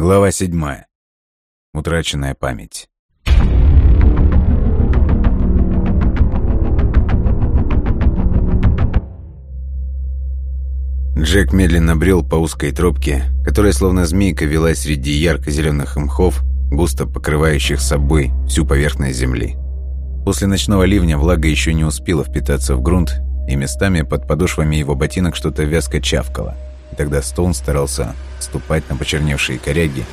Глава седьмая. Утраченная память. Джек медленно брел по узкой тропке, которая словно змейка вела среди ярко-зеленых мхов, густо покрывающих собой всю поверхность земли. После ночного ливня влага еще не успела впитаться в грунт, и местами под подошвами его ботинок что-то вязко чавкало. Тогда Стоун старался ступать на почерневшие коряги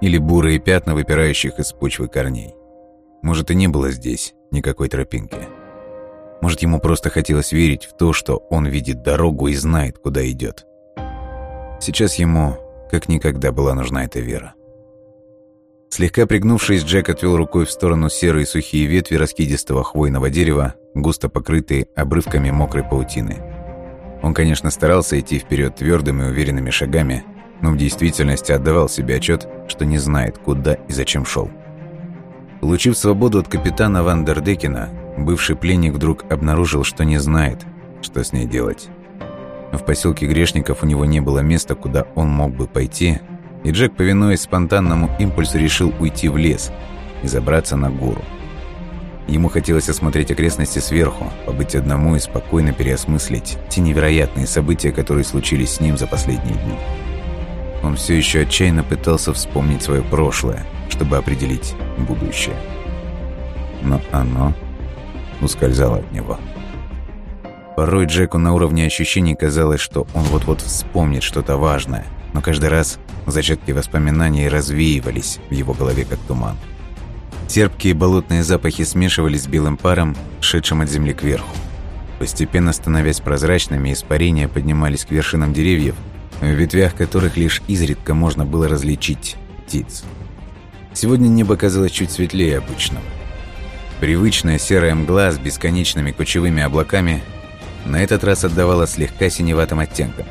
или бурые пятна, выпирающих из почвы корней. Может, и не было здесь никакой тропинки. Может, ему просто хотелось верить в то, что он видит дорогу и знает, куда идет. Сейчас ему как никогда была нужна эта вера. Слегка пригнувшись, Джек отвел рукой в сторону серые сухие ветви раскидистого хвойного дерева, густо покрытые обрывками мокрой паутины. Он, конечно, старался идти вперед твердыми и уверенными шагами, но в действительности отдавал себе отчет, что не знает, куда и зачем шел. Получив свободу от капитана Вандердекена, бывший пленник вдруг обнаружил, что не знает, что с ней делать. В поселке Грешников у него не было места, куда он мог бы пойти, и Джек, повинуясь спонтанному импульсу, решил уйти в лес и забраться на гору. Ему хотелось осмотреть окрестности сверху, побыть одному и спокойно переосмыслить те невероятные события, которые случились с ним за последние дни. Он все еще отчаянно пытался вспомнить свое прошлое, чтобы определить будущее. Но оно ускользало от него. Порой Джеку на уровне ощущений казалось, что он вот-вот вспомнит что-то важное, но каждый раз зачатки воспоминаний развеивались в его голове как туман. Терпкие болотные запахи смешивались с белым паром, шедшим от земли кверху. Постепенно становясь прозрачными, испарения поднимались к вершинам деревьев, в ветвях которых лишь изредка можно было различить птиц. Сегодня небо казалось чуть светлее обычного. Привычная серая мгла с бесконечными кучевыми облаками на этот раз отдавала слегка синеватым оттенком.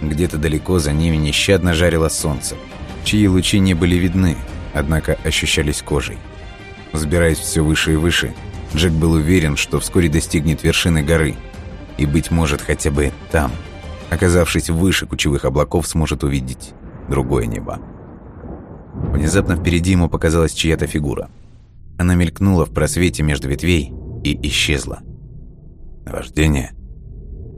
Где-то далеко за ними нещадно жарило солнце, чьи лучи не были видны, однако ощущались кожей. Взбираясь все выше и выше, Джек был уверен, что вскоре достигнет вершины горы, и, быть может, хотя бы там – оказавшись выше кучевых облаков, сможет увидеть другое небо. Внезапно впереди ему показалась чья-то фигура. Она мелькнула в просвете между ветвей и исчезла. Наваждение?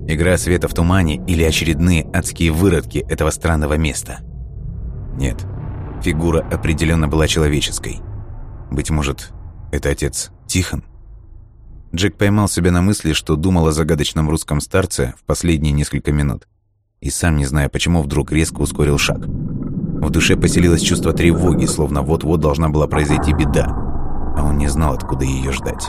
Игра света в тумане или очередные адские выродки этого странного места? Нет, фигура определенно была человеческой. Быть может, это отец Тихон? Джек поймал себя на мысли, что думал о загадочном русском старце в последние несколько минут. И сам, не зная почему, вдруг резко ускорил шаг. В душе поселилось чувство тревоги, словно вот-вот должна была произойти беда. А он не знал, откуда ее ждать.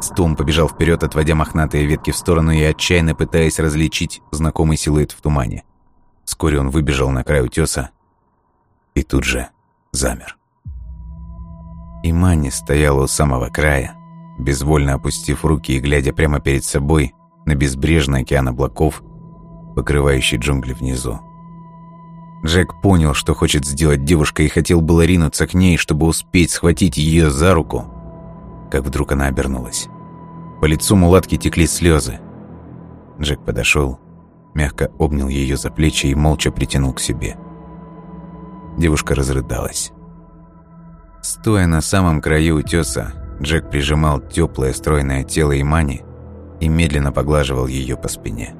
Стом побежал вперед, отводя мохнатые ветки в сторону и отчаянно пытаясь различить знакомый силуэт в тумане. Вскоре он выбежал на край утеса и тут же замер. Имани стояла у самого края, безвольно опустив руки и глядя прямо перед собой на безбрежный океан облаков, покрывающий джунгли внизу. Джек понял, что хочет сделать девушка и хотел было ринуться к ней, чтобы успеть схватить ее за руку, как вдруг она обернулась. По лицу мулатки текли слезы. Джек подошел, мягко обнял ее за плечи и молча притянул к себе. Девушка разрыдалась. Стоя на самом краю утеса, Джек прижимал теплое стройное тело Имани и медленно поглаживал ее по спине.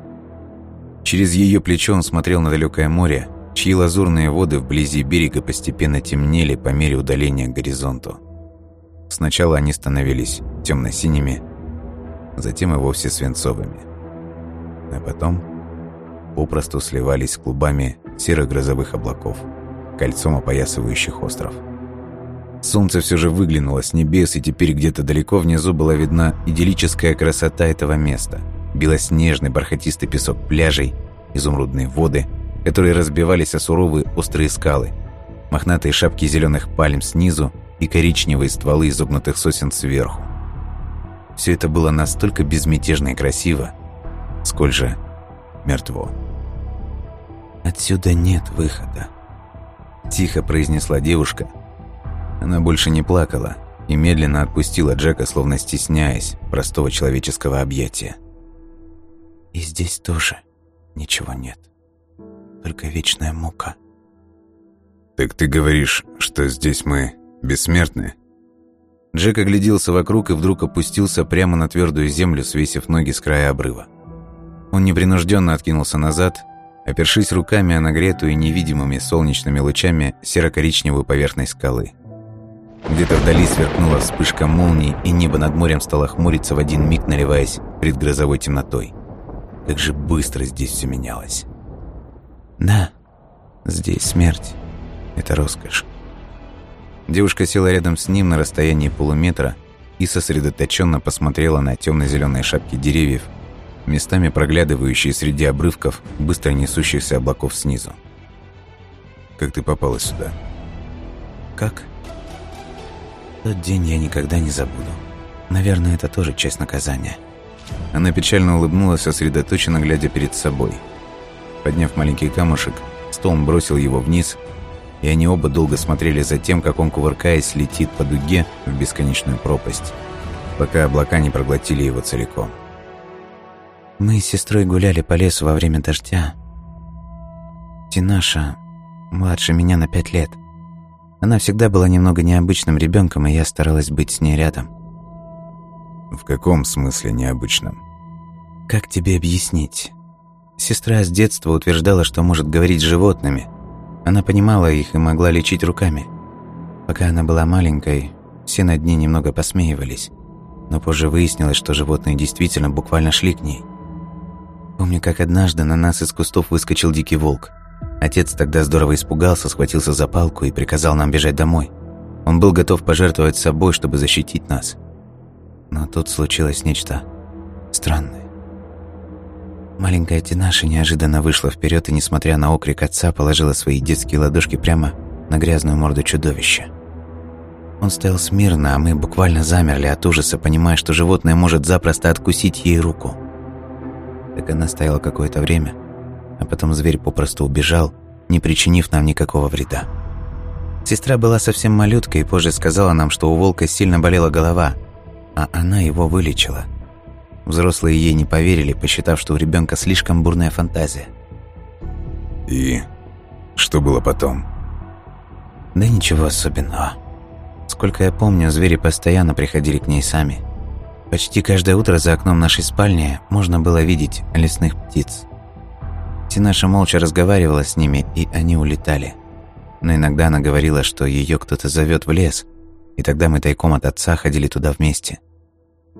Через ее плечо он смотрел на далекое море, чьи лазурные воды вблизи берега постепенно темнели по мере удаления к горизонту. Сначала они становились темно-синими, затем и вовсе свинцовыми. А потом попросту сливались клубами серых грозовых облаков, кольцом опоясывающих остров. Солнце все же выглянуло с небес, и теперь где-то далеко внизу была видна идиллическая красота этого места. Белоснежный бархатистый песок пляжей, изумрудные воды, которые разбивались о суровые острые скалы, мохнатые шапки зеленых пальм снизу и коричневые стволы изогнутых сосен сверху. Все это было настолько безмятежно и красиво, сколь же мертво. «Отсюда нет выхода», – тихо произнесла девушка – она больше не плакала и медленно отпустила Джека, словно стесняясь простого человеческого объятия. «И здесь тоже ничего нет, только вечная мука». «Так ты говоришь, что здесь мы бессмертны?» Джек огляделся вокруг и вдруг опустился прямо на твердую землю, свесив ноги с края обрыва. Он непринужденно откинулся назад, опершись руками о нагретую невидимыми солнечными лучами серо-коричневую поверхность скалы. Где-то вдали сверкнула вспышка молний, и небо над морем стало хмуриться в один миг, наливаясь предгрозовой темнотой. Как же быстро здесь все менялось. Да, здесь смерть. Это роскошь. Девушка села рядом с ним на расстоянии полуметра и сосредоточенно посмотрела на темно-зеленые шапки деревьев, местами проглядывающие среди обрывков быстро несущихся облаков снизу. «Как ты попала сюда?» «Как?» «Тот день я никогда не забуду. Наверное, это тоже часть наказания». Она печально улыбнулась, сосредоточенно глядя перед собой. Подняв маленький камушек, Стоун бросил его вниз, и они оба долго смотрели за тем, как он, кувыркаясь, летит по дуге в бесконечную пропасть, пока облака не проглотили его целиком. Мы с сестрой гуляли по лесу во время дождя. Тинаша младше меня на пять лет. Она всегда была немного необычным ребенком, и я старалась быть с ней рядом. В каком смысле необычным? Как тебе объяснить? Сестра с детства утверждала, что может говорить с животными. Она понимала их и могла лечить руками. Пока она была маленькой, все над ней немного посмеивались. Но позже выяснилось, что животные действительно буквально шли к ней. Помню, как однажды на нас из кустов выскочил дикий волк. Отец тогда здорово испугался, схватился за палку и приказал нам бежать домой. Он был готов пожертвовать собой, чтобы защитить нас. Но тут случилось нечто странное. Маленькая Тинаша неожиданно вышла вперед и, несмотря на окрик отца, положила свои детские ладошки прямо на грязную морду чудовища. Он стоял смирно, а мы буквально замерли от ужаса, понимая, что животное может запросто откусить ей руку. Так она стояла какое-то время, а потом зверь попросту убежал, не причинив нам никакого вреда. Сестра была совсем малюткой и позже сказала нам, что у волка сильно болела голова, а она его вылечила. Взрослые ей не поверили, посчитав, что у ребенка слишком бурная фантазия. И что было потом? Да ничего особенного. Сколько я помню, звери постоянно приходили к ней сами – Почти каждое утро за окном нашей спальни можно было видеть лесных птиц. Тинаша молча разговаривала с ними, и они улетали. Но иногда она говорила, что ее кто-то зовет в лес, и тогда мы тайком от отца ходили туда вместе.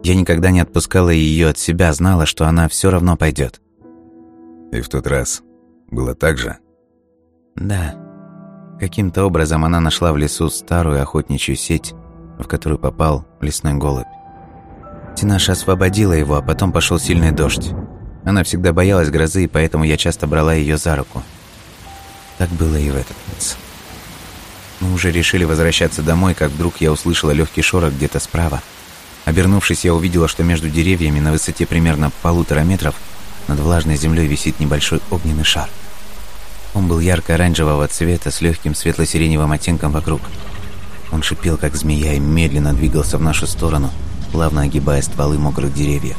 Я никогда не отпускала ее от себя, знала, что она все равно пойдет. И в тот раз было так же? Да. Каким-то образом она нашла в лесу старую охотничью сеть, в которую попал лесной голубь. Тинаша освободила его, а потом пошел сильный дождь. Она всегда боялась грозы, и поэтому я часто брала ее за руку. Так было и в этот раз. Мы уже решили возвращаться домой, как вдруг я услышала легкий шорох где-то справа. Обернувшись, я увидела, что между деревьями на высоте примерно полутора метров над влажной землей висит небольшой огненный шар. Он был ярко-оранжевого цвета с легким светло-сиреневым оттенком вокруг. Он шипел, как змея, и медленно двигался в нашу сторону – плавно огибая стволы мокрых деревьев.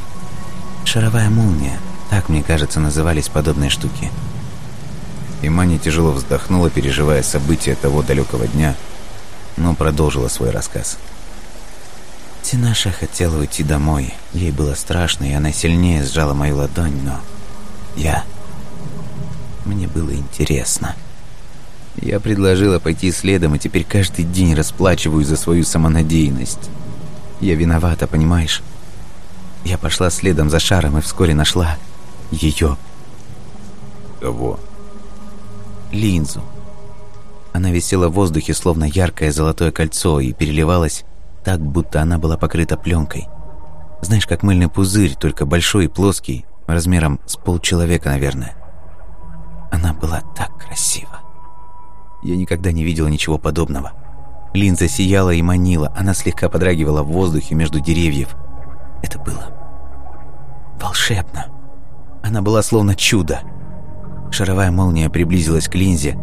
Шаровая молния, так, мне кажется, назывались подобные штуки. И Маня тяжело вздохнула, переживая события того далекого дня, но продолжила свой рассказ. Тинаша хотела уйти домой. Ей было страшно, и она сильнее сжала мою ладонь, но... Я... Мне было интересно. Я предложила пойти следом, и теперь каждый день расплачиваю за свою самонадеянность. Я виновата, понимаешь? Я пошла следом за шаром и вскоре нашла ее. Кого? Линзу. Она висела в воздухе, словно яркое золотое кольцо, и переливалась так, будто она была покрыта пленкой. Знаешь, как мыльный пузырь, только большой и плоский, размером с полчеловека, наверное. Она была так красива. Я никогда не видела ничего подобного. Линза сияла и манила, она слегка подрагивала в воздухе между деревьев. Это было волшебно. Она была словно чудо. Шаровая молния приблизилась к линзе,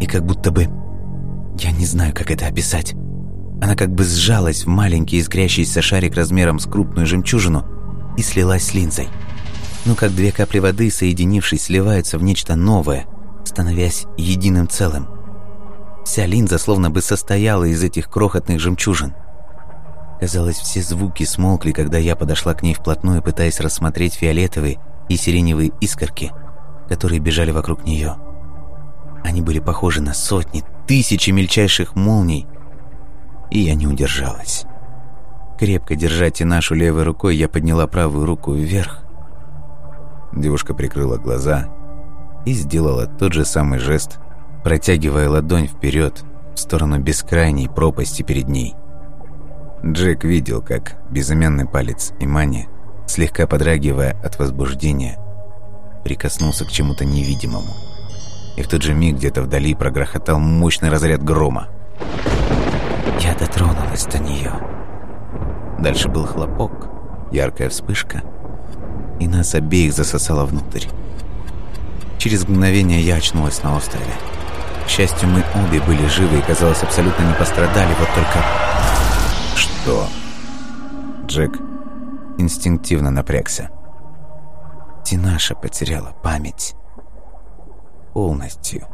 и как будто бы... Я не знаю, как это описать. Она как бы сжалась в маленький искрящийся шарик размером с крупную жемчужину и слилась с линзой. Ну, как две капли воды, соединившись, сливаются в нечто новое, становясь единым целым. Вся линза словно бы состояла из этих крохотных жемчужин. Казалось, все звуки смолкли, когда я подошла к ней вплотную, пытаясь рассмотреть фиолетовые и сиреневые искорки, которые бежали вокруг нее. Они были похожи на сотни, тысячи мельчайших молний, и я не удержалась. Крепко держа нашу левой рукой, я подняла правую руку вверх. Девушка прикрыла глаза и сделала тот же самый жест, протягивая ладонь вперед в сторону бескрайней пропасти перед ней. Джек видел, как безымянный палец Имани, слегка подрагивая от возбуждения, прикоснулся к чему-то невидимому. И в тот же миг где-то вдали прогрохотал мощный разряд грома. Я дотронулась до нее. Дальше был хлопок, яркая вспышка, и нас обеих засосало внутрь. Через мгновение я очнулась на острове. К счастью, мы обе были живы и, казалось, абсолютно не пострадали, вот только... Что? Джек инстинктивно напрягся. Тинаша потеряла память. Полностью.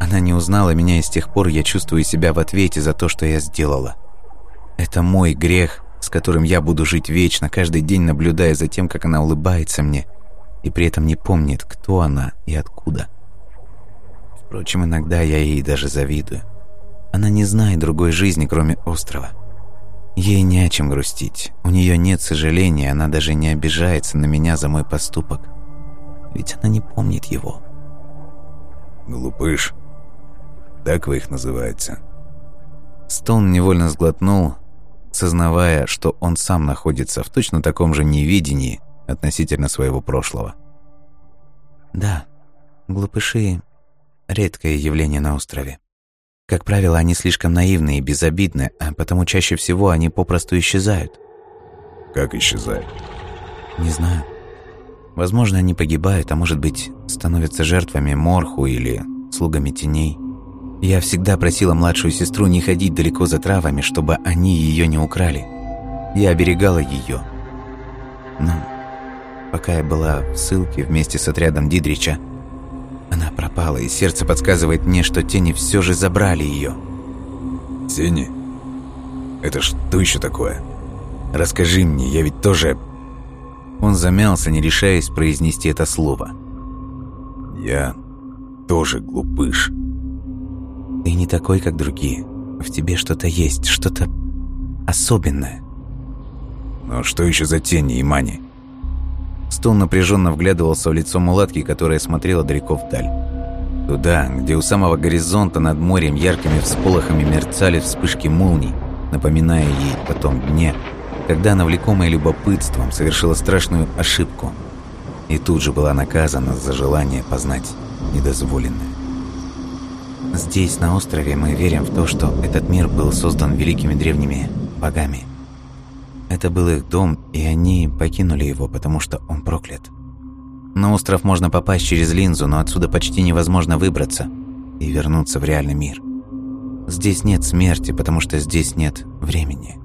Она не узнала меня, и с тех пор я чувствую себя в ответе за то, что я сделала. Это мой грех, с которым я буду жить вечно, каждый день наблюдая за тем, как она улыбается мне, и при этом не помнит, кто она и откуда. Впрочем, иногда я ей даже завидую. Она не знает другой жизни, кроме острова. Ей не о чем грустить. У нее нет сожаления, она даже не обижается на меня за мой поступок. Ведь она не помнит его. «Глупыш», так вы их называете?» Стоун невольно сглотнул, сознавая, что он сам находится в точно таком же невидении относительно своего прошлого. «Да, глупыши — редкое явление на острове. Как правило, они слишком наивны и безобидны, а потому чаще всего они попросту исчезают». «Как исчезают?» «Не знаю. Возможно, они погибают, а может быть, становятся жертвами морху или слугами теней». Я всегда просила младшую сестру не ходить далеко за травами, чтобы они ее не украли. Я оберегала ее. Но пока я была в ссылке вместе с отрядом Дидрича, она пропала, и сердце подсказывает мне, что тени все же забрали ее. Тени? Это что еще такое? Расскажи мне, я ведь тоже... Он замялся, не решаясь произнести это слово. Я тоже глупыш. Ты не такой, как другие. В тебе что-то есть, что-то особенное. Но что еще за тени, Имани? Стон напряженно вглядывался в лицо мулатки, которая смотрела далеко вдаль. Туда, где у самого горизонта над морем яркими всполохами мерцали вспышки молний, напоминая ей о том дне, когда она, влекомая любопытством, совершила страшную ошибку и тут же была наказана за желание познать недозволенное. Здесь, на острове, мы верим в то, что этот мир был создан великими древними богами. Это был их дом, и они покинули его, потому что он проклят. На остров можно попасть через линзу, но отсюда почти невозможно выбраться и вернуться в реальный мир. Здесь нет смерти, потому что здесь нет времени.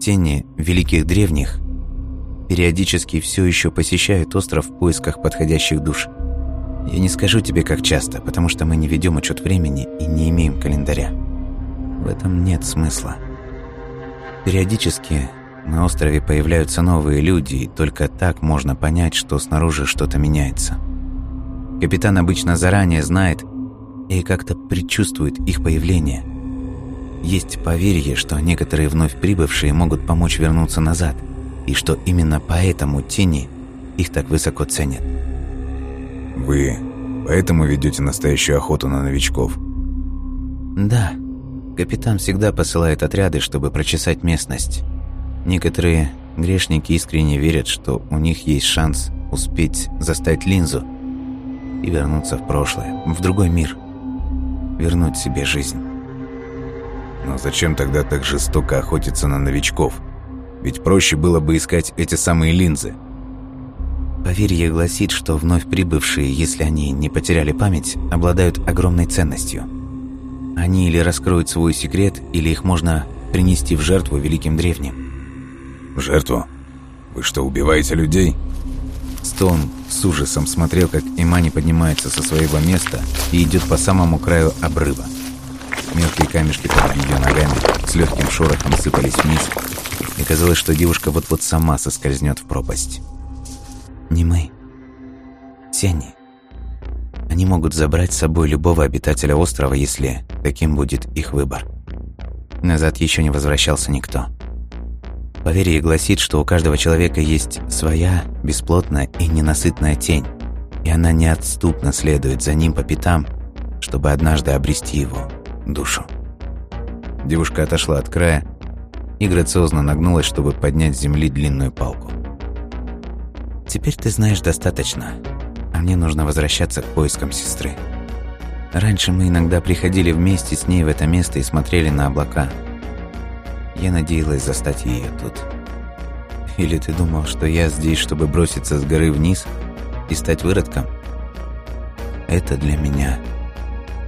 Тени великих древних периодически все еще посещают остров в поисках подходящих душ – я не скажу тебе, как часто, потому что мы не ведем учет времени и не имеем календаря. В этом нет смысла. Периодически на острове появляются новые люди, и только так можно понять, что снаружи что-то меняется. Капитан обычно заранее знает и как-то предчувствует их появление. Есть поверье, что некоторые вновь прибывшие могут помочь вернуться назад, и что именно поэтому тени их так высоко ценят. Вы поэтому ведете настоящую охоту на новичков? Да. Капитан всегда посылает отряды, чтобы прочесать местность. Некоторые грешники искренне верят, что у них есть шанс успеть застать линзу и вернуться в прошлое, в другой мир. Вернуть себе жизнь. Но зачем тогда так жестоко охотиться на новичков? Ведь проще было бы искать эти самые линзы – Поверье гласит, что вновь прибывшие, если они не потеряли память, обладают огромной ценностью. Они или раскроют свой секрет, или их можно принести в жертву великим древним. Жертву? Вы что, убиваете людей? Стоун с ужасом смотрел, как Имани поднимается со своего места и идет по самому краю обрыва. Мелкие камешки под ее ногами с легким шорохом сыпались вниз, и казалось, что девушка вот-вот сама соскользнет в пропасть. Не мы. Тени. Они могут забрать с собой любого обитателя острова, если таким будет их выбор. Назад еще не возвращался никто. Поверье гласит, что у каждого человека есть своя бесплотная и ненасытная тень, и она неотступно следует за ним по пятам, чтобы однажды обрести его душу. Девушка отошла от края и грациозно нагнулась, чтобы поднять с земли длинную палку. «Теперь ты знаешь достаточно, а мне нужно возвращаться к поискам сестры. Раньше мы иногда приходили вместе с ней в это место и смотрели на облака – я надеялась застать ее тут. Или ты думал, что я здесь, чтобы броситься с горы вниз и стать выродком? Это для меня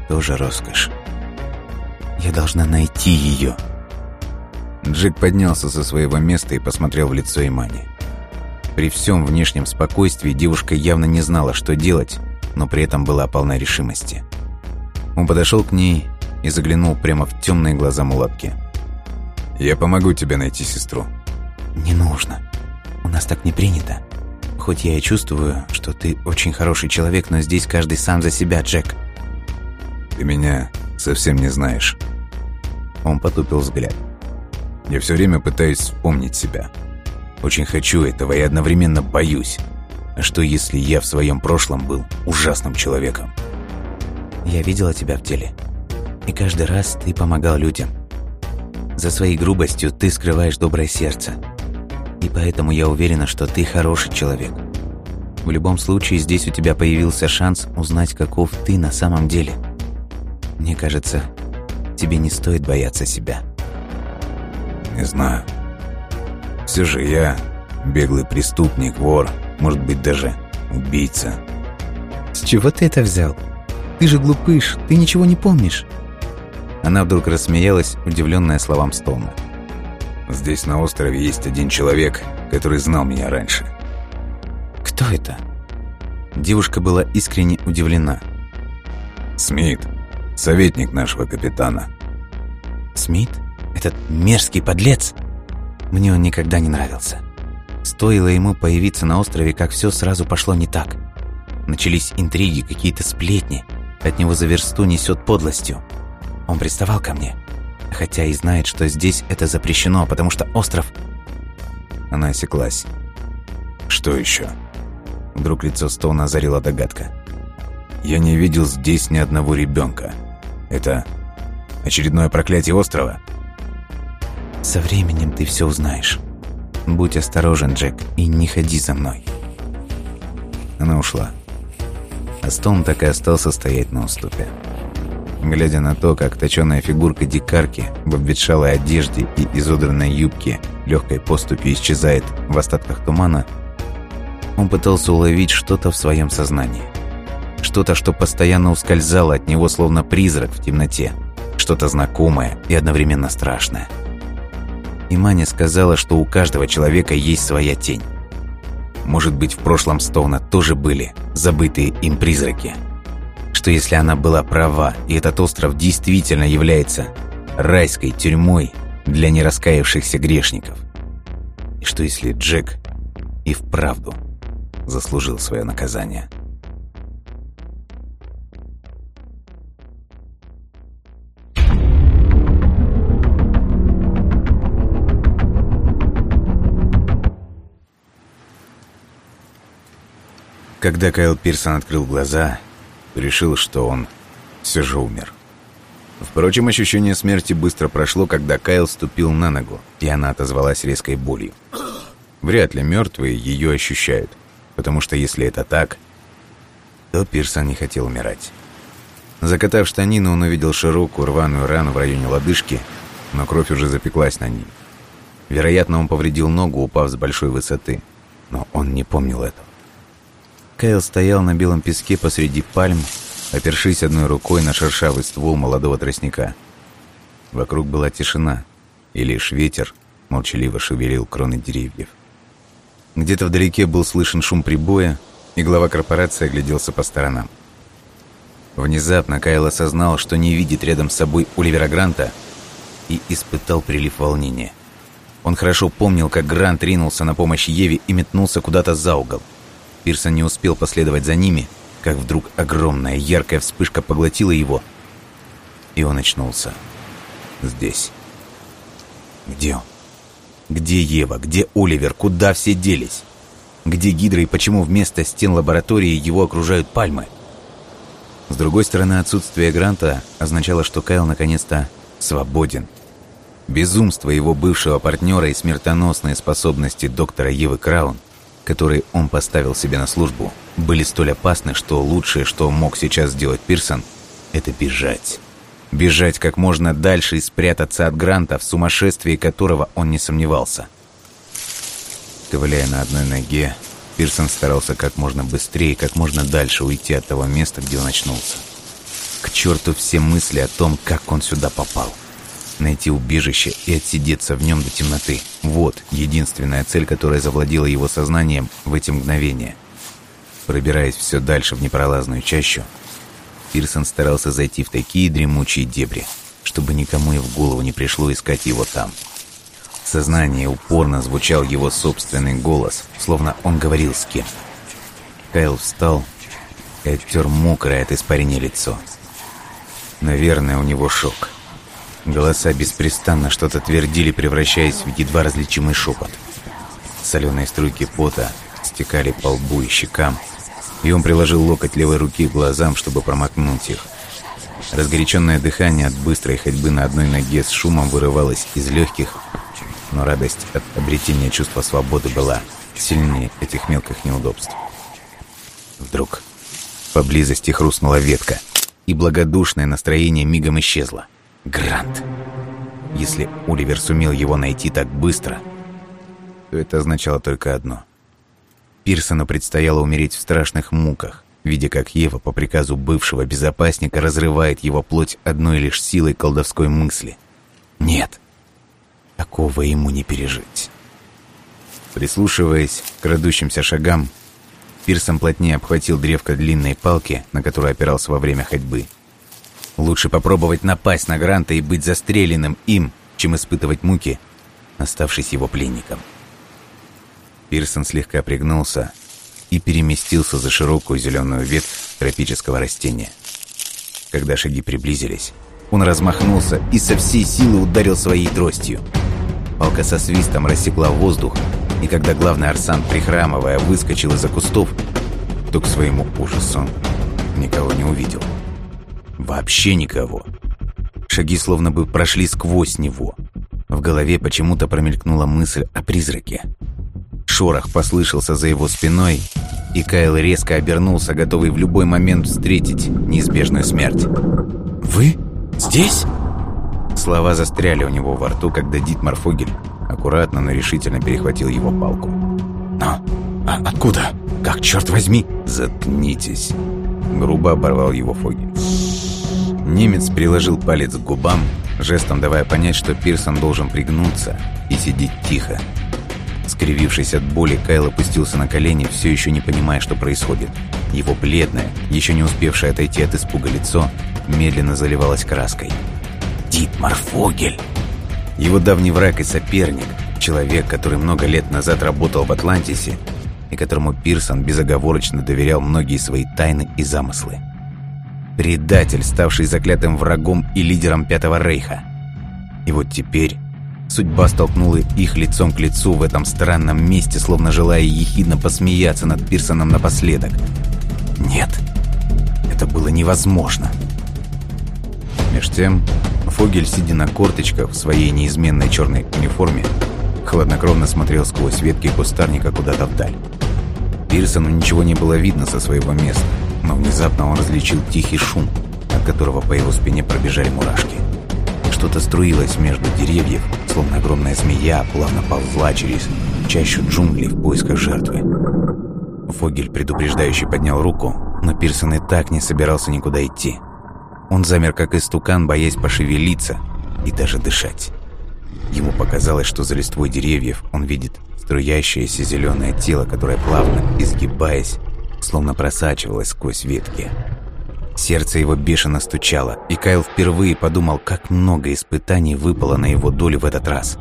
тоже роскошь. Я должна найти ее. Джек поднялся со своего места и посмотрел в лицо Имани. При всем внешнем спокойствии девушка явно не знала, что делать, но при этом была полна решимости. Он подошел к ней и заглянул прямо в темные глаза мулатки. Я помогу тебе найти сестру. Не нужно. У нас так не принято. Хоть я и чувствую, что ты очень хороший человек, но здесь каждый сам за себя, Джек. Ты меня совсем не знаешь. Он потупил взгляд. Я все время пытаюсь вспомнить себя. Очень хочу этого и одновременно боюсь. А что если я в своем прошлом был ужасным человеком? Я видела тебя в деле. И каждый раз ты помогал людям. За своей грубостью ты скрываешь доброе сердце. И поэтому я уверена, что ты хороший человек. В любом случае, здесь у тебя появился шанс узнать, каков ты на самом деле. Мне кажется, тебе не стоит бояться себя. Не знаю. Все же я беглый преступник, вор, может быть, даже убийца. С чего ты это взял? Ты же глупыш, ты ничего не помнишь. Она вдруг рассмеялась, удивленная словам Стоуна. «Здесь на острове есть один человек, который знал меня раньше». «Кто это?» Девушка была искренне удивлена. «Смит, советник нашего капитана». «Смит? Этот мерзкий подлец?» Мне он никогда не нравился. Стоило ему появиться на острове, как все сразу пошло не так. Начались интриги, какие-то сплетни. От него за версту несет подлостью. Он приставал ко мне, хотя и знает, что здесь это запрещено, потому что остров...» Она осеклась. «Что еще?» Вдруг лицо Стоуна озарила догадка. «Я не видел здесь ни одного ребенка. Это очередное проклятие острова?» «Со временем ты все узнаешь. Будь осторожен, Джек, и не ходи за мной». Она ушла. А Стоун так и остался стоять на уступе. Глядя на то, как точеная фигурка дикарки в обветшалой одежде и изодранной юбке легкой поступью исчезает в остатках тумана, он пытался уловить что-то в своем сознании. Что-то, что постоянно ускользало от него, словно призрак в темноте. Что-то знакомое и одновременно страшное. И Маня сказала, что у каждого человека есть своя тень. Может быть, в прошлом Стоуна тоже были забытые им призраки – что если она была права, и этот остров действительно является райской тюрьмой для нераскаявшихся грешников? И что если Джек и вправду заслужил свое наказание? Когда Кайл Пирсон открыл глаза, решил, что он все же умер. Впрочем, ощущение смерти быстро прошло, когда Кайл ступил на ногу, и она отозвалась резкой болью. Вряд ли мертвые ее ощущают, потому что если это так, то Пирсон не хотел умирать. Закатав штанину, он увидел широкую рваную рану в районе лодыжки, но кровь уже запеклась на ней. Вероятно, он повредил ногу, упав с большой высоты, но он не помнил этого. Кайл стоял на белом песке посреди пальм, опершись одной рукой на шершавый ствол молодого тростника. Вокруг была тишина, и лишь ветер молчаливо шевелил кроны деревьев. Где-то вдалеке был слышен шум прибоя, и глава корпорации огляделся по сторонам. Внезапно Кайл осознал, что не видит рядом с собой Оливера Гранта и испытал прилив волнения. Он хорошо помнил, как Грант ринулся на помощь Еве и метнулся куда-то за угол. Пирсон не успел последовать за ними, как вдруг огромная яркая вспышка поглотила его, и он очнулся. Здесь. Где он? Где Ева? Где Оливер? Куда все делись? Где Гидра и почему вместо стен лаборатории его окружают пальмы? С другой стороны, отсутствие Гранта означало, что Кайл наконец-то свободен. Безумство его бывшего партнера и смертоносные способности доктора Евы Краун, которые он поставил себе на службу, были столь опасны, что лучшее, что мог сейчас сделать Пирсон, это бежать. Бежать как можно дальше и спрятаться от Гранта, в сумасшествии которого он не сомневался. Ковыляя на одной ноге, Пирсон старался как можно быстрее и как можно дальше уйти от того места, где он очнулся. К черту все мысли о том, как он сюда попал. Найти убежище и отсидеться в нем до темноты. Вот единственная цель, которая завладела его сознанием в эти мгновения. Пробираясь все дальше в непролазную чащу, Пирсон старался зайти в такие дремучие дебри, чтобы никому и в голову не пришло искать его там. В сознании упорно звучал его собственный голос, словно он говорил с кем. Кайл встал и оттер мокрое от испарения лицо. Наверное, у него шок. Голоса беспрестанно что-то твердили, превращаясь в едва различимый шепот. Соленые струйки пота стекали по лбу и щекам, и он приложил локоть левой руки к глазам, чтобы промокнуть их. Разгоряченное дыхание от быстрой ходьбы на одной ноге с шумом вырывалось из легких, но радость от обретения чувства свободы была сильнее этих мелких неудобств. Вдруг поблизости хрустнула ветка, и благодушное настроение мигом исчезло. Грант. Если Оливер сумел его найти так быстро, то это означало только одно — Пирсону предстояло умереть в страшных муках, видя как Ева по приказу бывшего безопасника разрывает его плоть одной лишь силой колдовской мысли. Нет, такого ему не пережить. Прислушиваясь к крадущимся шагам, Пирсон плотнее обхватил древко длинной палки, на которую опирался во время ходьбы. Лучше попробовать напасть на Гранта и быть застреленным им, чем испытывать муки, оставшись его пленником. Пирсон слегка пригнулся и переместился за широкую зеленую ветвь тропического растения. Когда шаги приблизились, он размахнулся и со всей силы ударил своей тростью. Палка со свистом рассекла воздух, и когда главный Арсан, прихрамывая, выскочил из-за кустов, то к своему ужасу никого не увидел. Вообще никого. Шаги словно бы прошли сквозь него. В голове почему-то промелькнула мысль о призраке. Шорох послышался за его спиной, и Кайл резко обернулся, готовый в любой момент встретить неизбежную смерть. «Вы? Здесь?» Слова застряли у него во рту, когда Дитмар Фогель аккуратно, но решительно перехватил его палку. «Но а откуда? Как, черт возьми?» «Заткнитесь!» Грубо оборвал его Фогель. Немец приложил палец к губам, жестом давая понять, что Пирсон должен пригнуться и сидеть тихо, Скривившись от боли, Кайл опустился на колени, все еще не понимая, что происходит. Его бледное, еще не успевшее отойти от испуга лицо, медленно заливалось краской. «Дитмар Фогель!» Его давний враг и соперник, человек, который много лет назад работал в Атлантисе и которому Пирсон безоговорочно доверял многие свои тайны и замыслы. Предатель, ставший заклятым врагом и лидером Пятого Рейха. И вот теперь Судьба столкнула их лицом к лицу в этом странном месте, словно желая ехидно посмеяться над Пирсоном напоследок. Нет, это было невозможно. Меж тем, Фогель, сидя на корточках в своей неизменной черной униформе, хладнокровно смотрел сквозь ветки кустарника куда-то вдаль. Пирсону ничего не было видно со своего места, но внезапно он различил тихий шум, от которого по его спине пробежали мурашки. Что-то струилось между деревьев, словно огромная змея плавно ползла через чащу джунглей в поисках жертвы. Фогель предупреждающий поднял руку, но Пирсон и так не собирался никуда идти. Он замер как истукан, боясь пошевелиться и даже дышать. Ему показалось, что за листвой деревьев он видит струящееся зеленое тело, которое плавно, изгибаясь, словно просачивалось сквозь ветки. Сердце его бешено стучало, и Кайл впервые подумал, как много испытаний выпало на его долю в этот раз.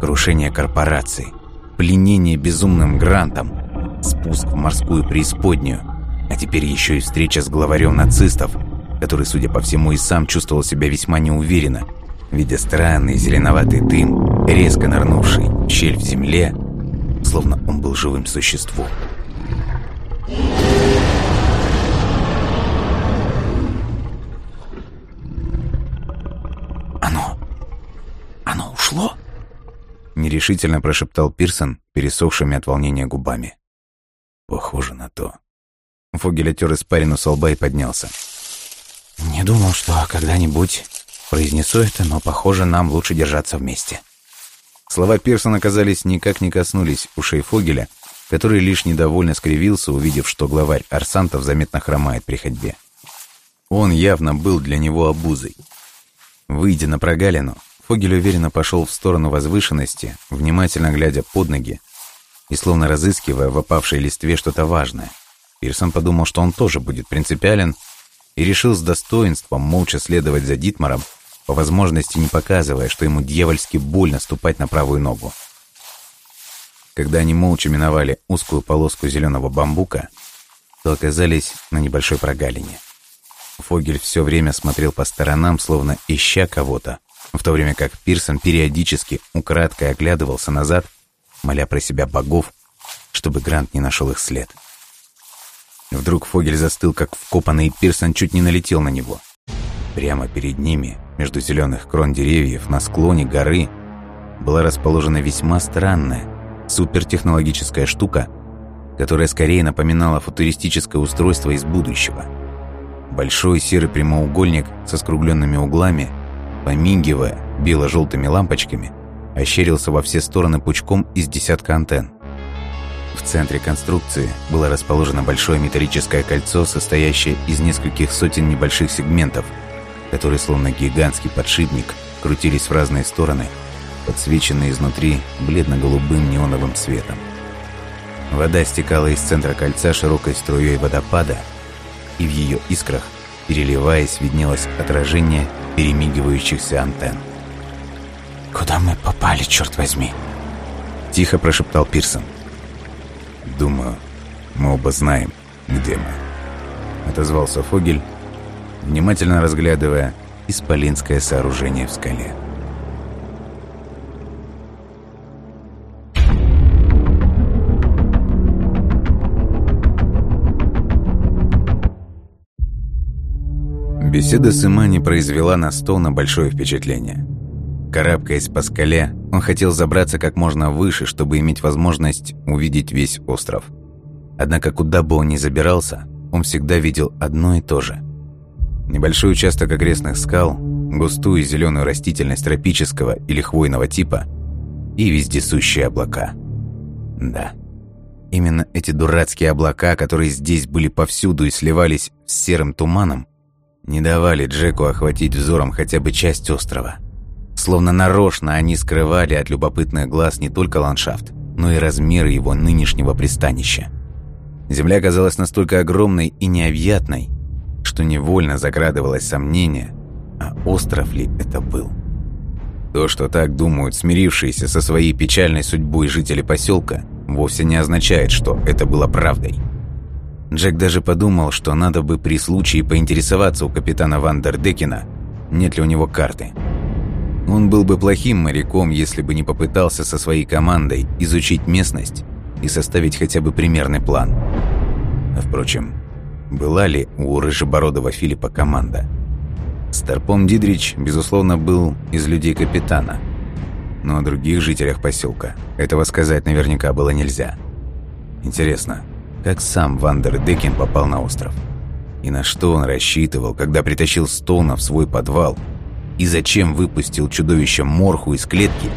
Крушение корпорации, пленение безумным грантом, спуск в морскую преисподнюю, а теперь еще и встреча с главарем нацистов, который, судя по всему, и сам чувствовал себя весьма неуверенно, видя странный зеленоватый дым, резко нырнувший щель в земле, словно он был живым существом. «Оно... оно ушло?» Нерешительно прошептал Пирсон, пересохшими от волнения губами. «Похоже на то». Фогель отер испарину со лба и поднялся. «Не думал, что когда-нибудь произнесу это, но, похоже, нам лучше держаться вместе». Слова Пирсона, казались, никак не коснулись ушей Фогеля, который лишь недовольно скривился, увидев, что главарь Арсантов заметно хромает при ходьбе. Он явно был для него обузой. Выйдя на прогалину, Фогель уверенно пошел в сторону возвышенности, внимательно глядя под ноги и словно разыскивая в опавшей листве что-то важное. Пирсон подумал, что он тоже будет принципиален, и решил с достоинством молча следовать за Дитмаром, по возможности не показывая, что ему дьявольски больно ступать на правую ногу. Когда они молча миновали узкую полоску зеленого бамбука, то оказались на небольшой прогалине. Фогель все время смотрел по сторонам, словно ища кого-то, в то время как Пирсон периодически украдкой оглядывался назад, моля про себя богов, чтобы Грант не нашел их след. Вдруг Фогель застыл, как вкопанный, и Пирсон чуть не налетел на него. Прямо перед ними, между зеленых крон деревьев, на склоне горы, была расположена весьма странная, супертехнологическая штука, которая скорее напоминала футуристическое устройство из будущего. Большой серый прямоугольник со скругленными углами, помигивая бело-желтыми лампочками, ощерился во все стороны пучком из десятка антенн. В центре конструкции было расположено большое металлическое кольцо, состоящее из нескольких сотен небольших сегментов, которые, словно гигантский подшипник, крутились в разные стороны – подсвеченный изнутри бледно-голубым неоновым светом. Вода стекала из центра кольца широкой струей водопада, и в ее искрах, переливаясь, виднелось отражение перемигивающихся антенн. «Куда мы попали, черт возьми?» Тихо прошептал Пирсон. «Думаю, мы оба знаем, где мы», — отозвался Фогель, внимательно разглядывая исполинское сооружение в скале. Беседа с Имани произвела на Стоуна большое впечатление. Карабкаясь по скале, он хотел забраться как можно выше, чтобы иметь возможность увидеть весь остров. Однако куда бы он ни забирался, он всегда видел одно и то же. Небольшой участок окрестных скал, густую зеленую растительность тропического или хвойного типа и вездесущие облака. Да, именно эти дурацкие облака, которые здесь были повсюду и сливались с серым туманом, не давали Джеку охватить взором хотя бы часть острова. Словно нарочно они скрывали от любопытных глаз не только ландшафт, но и размеры его нынешнего пристанища. Земля казалась настолько огромной и необъятной, что невольно заградывалось сомнение, а остров ли это был. То, что так думают смирившиеся со своей печальной судьбой жители поселка, вовсе не означает, что это было правдой. Джек даже подумал, что надо бы при случае поинтересоваться у капитана Вандердекена, нет ли у него карты. Он был бы плохим моряком, если бы не попытался со своей командой изучить местность и составить хотя бы примерный план. Впрочем, была ли у Рыжебородова Филиппа команда? Старпом Дидрич, безусловно, был из людей капитана. Но о других жителях поселка этого сказать наверняка было нельзя. Интересно, как сам Вандер Декин попал на остров. И на что он рассчитывал, когда притащил Стоуна в свой подвал, и зачем выпустил чудовище Морху из клетки,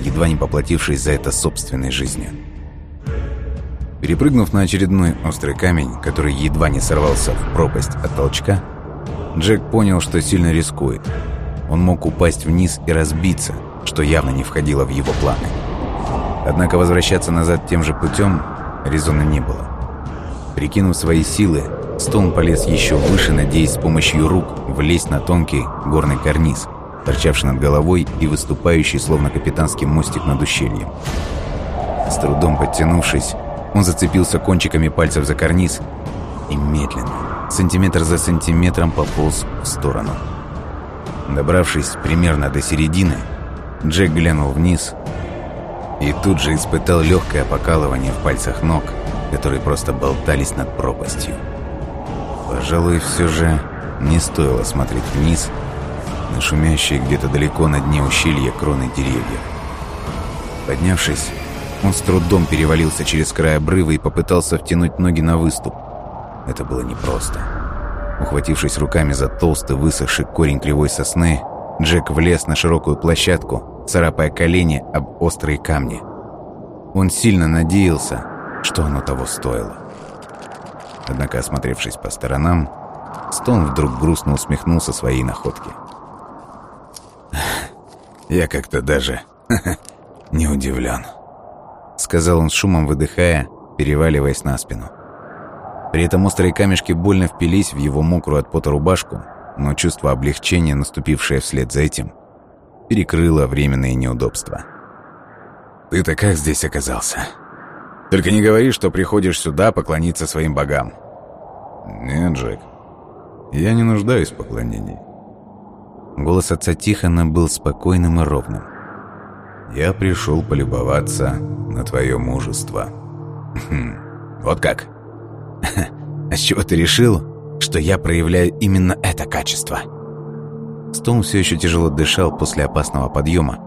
едва не поплатившись за это собственной жизнью. Перепрыгнув на очередной острый камень, который едва не сорвался в пропасть от толчка, Джек понял, что сильно рискует. Он мог упасть вниз и разбиться, что явно не входило в его планы. Однако возвращаться назад тем же путем резона не было. Прикинув свои силы, Стоун полез еще выше, надеясь с помощью рук влезть на тонкий горный карниз, торчавший над головой и выступающий, словно капитанский мостик над ущельем. С трудом подтянувшись, он зацепился кончиками пальцев за карниз и медленно, сантиметр за сантиметром пополз в сторону. Добравшись примерно до середины, Джек глянул вниз и тут же испытал легкое покалывание в пальцах ног, которые просто болтались над пропастью. Пожалуй, все же не стоило смотреть вниз на шумящие где-то далеко на дне ущелья кроны деревьев. Поднявшись, он с трудом перевалился через край обрыва и попытался втянуть ноги на выступ. Это было непросто. Ухватившись руками за толстый высохший корень кривой сосны, Джек влез на широкую площадку, царапая колени об острые камни. Он сильно надеялся, что оно того стоило. Однако, осмотревшись по сторонам, Стоун вдруг грустно усмехнулся своей находке. «Я как-то даже не удивлен», — сказал он с шумом выдыхая, переваливаясь на спину. При этом острые камешки больно впились в его мокрую от пота рубашку, но чувство облегчения, наступившее вслед за этим, перекрыло временные неудобства. «Ты-то как здесь оказался? Только не говори, что приходишь сюда поклониться своим богам». «Нет, Джек, я не нуждаюсь в поклонении». Голос отца Тихона был спокойным и ровным. «Я пришел полюбоваться на твое мужество». Хм, «Вот как? А с чего ты решил, что я проявляю именно это качество?» Стоун все еще тяжело дышал после опасного подъема,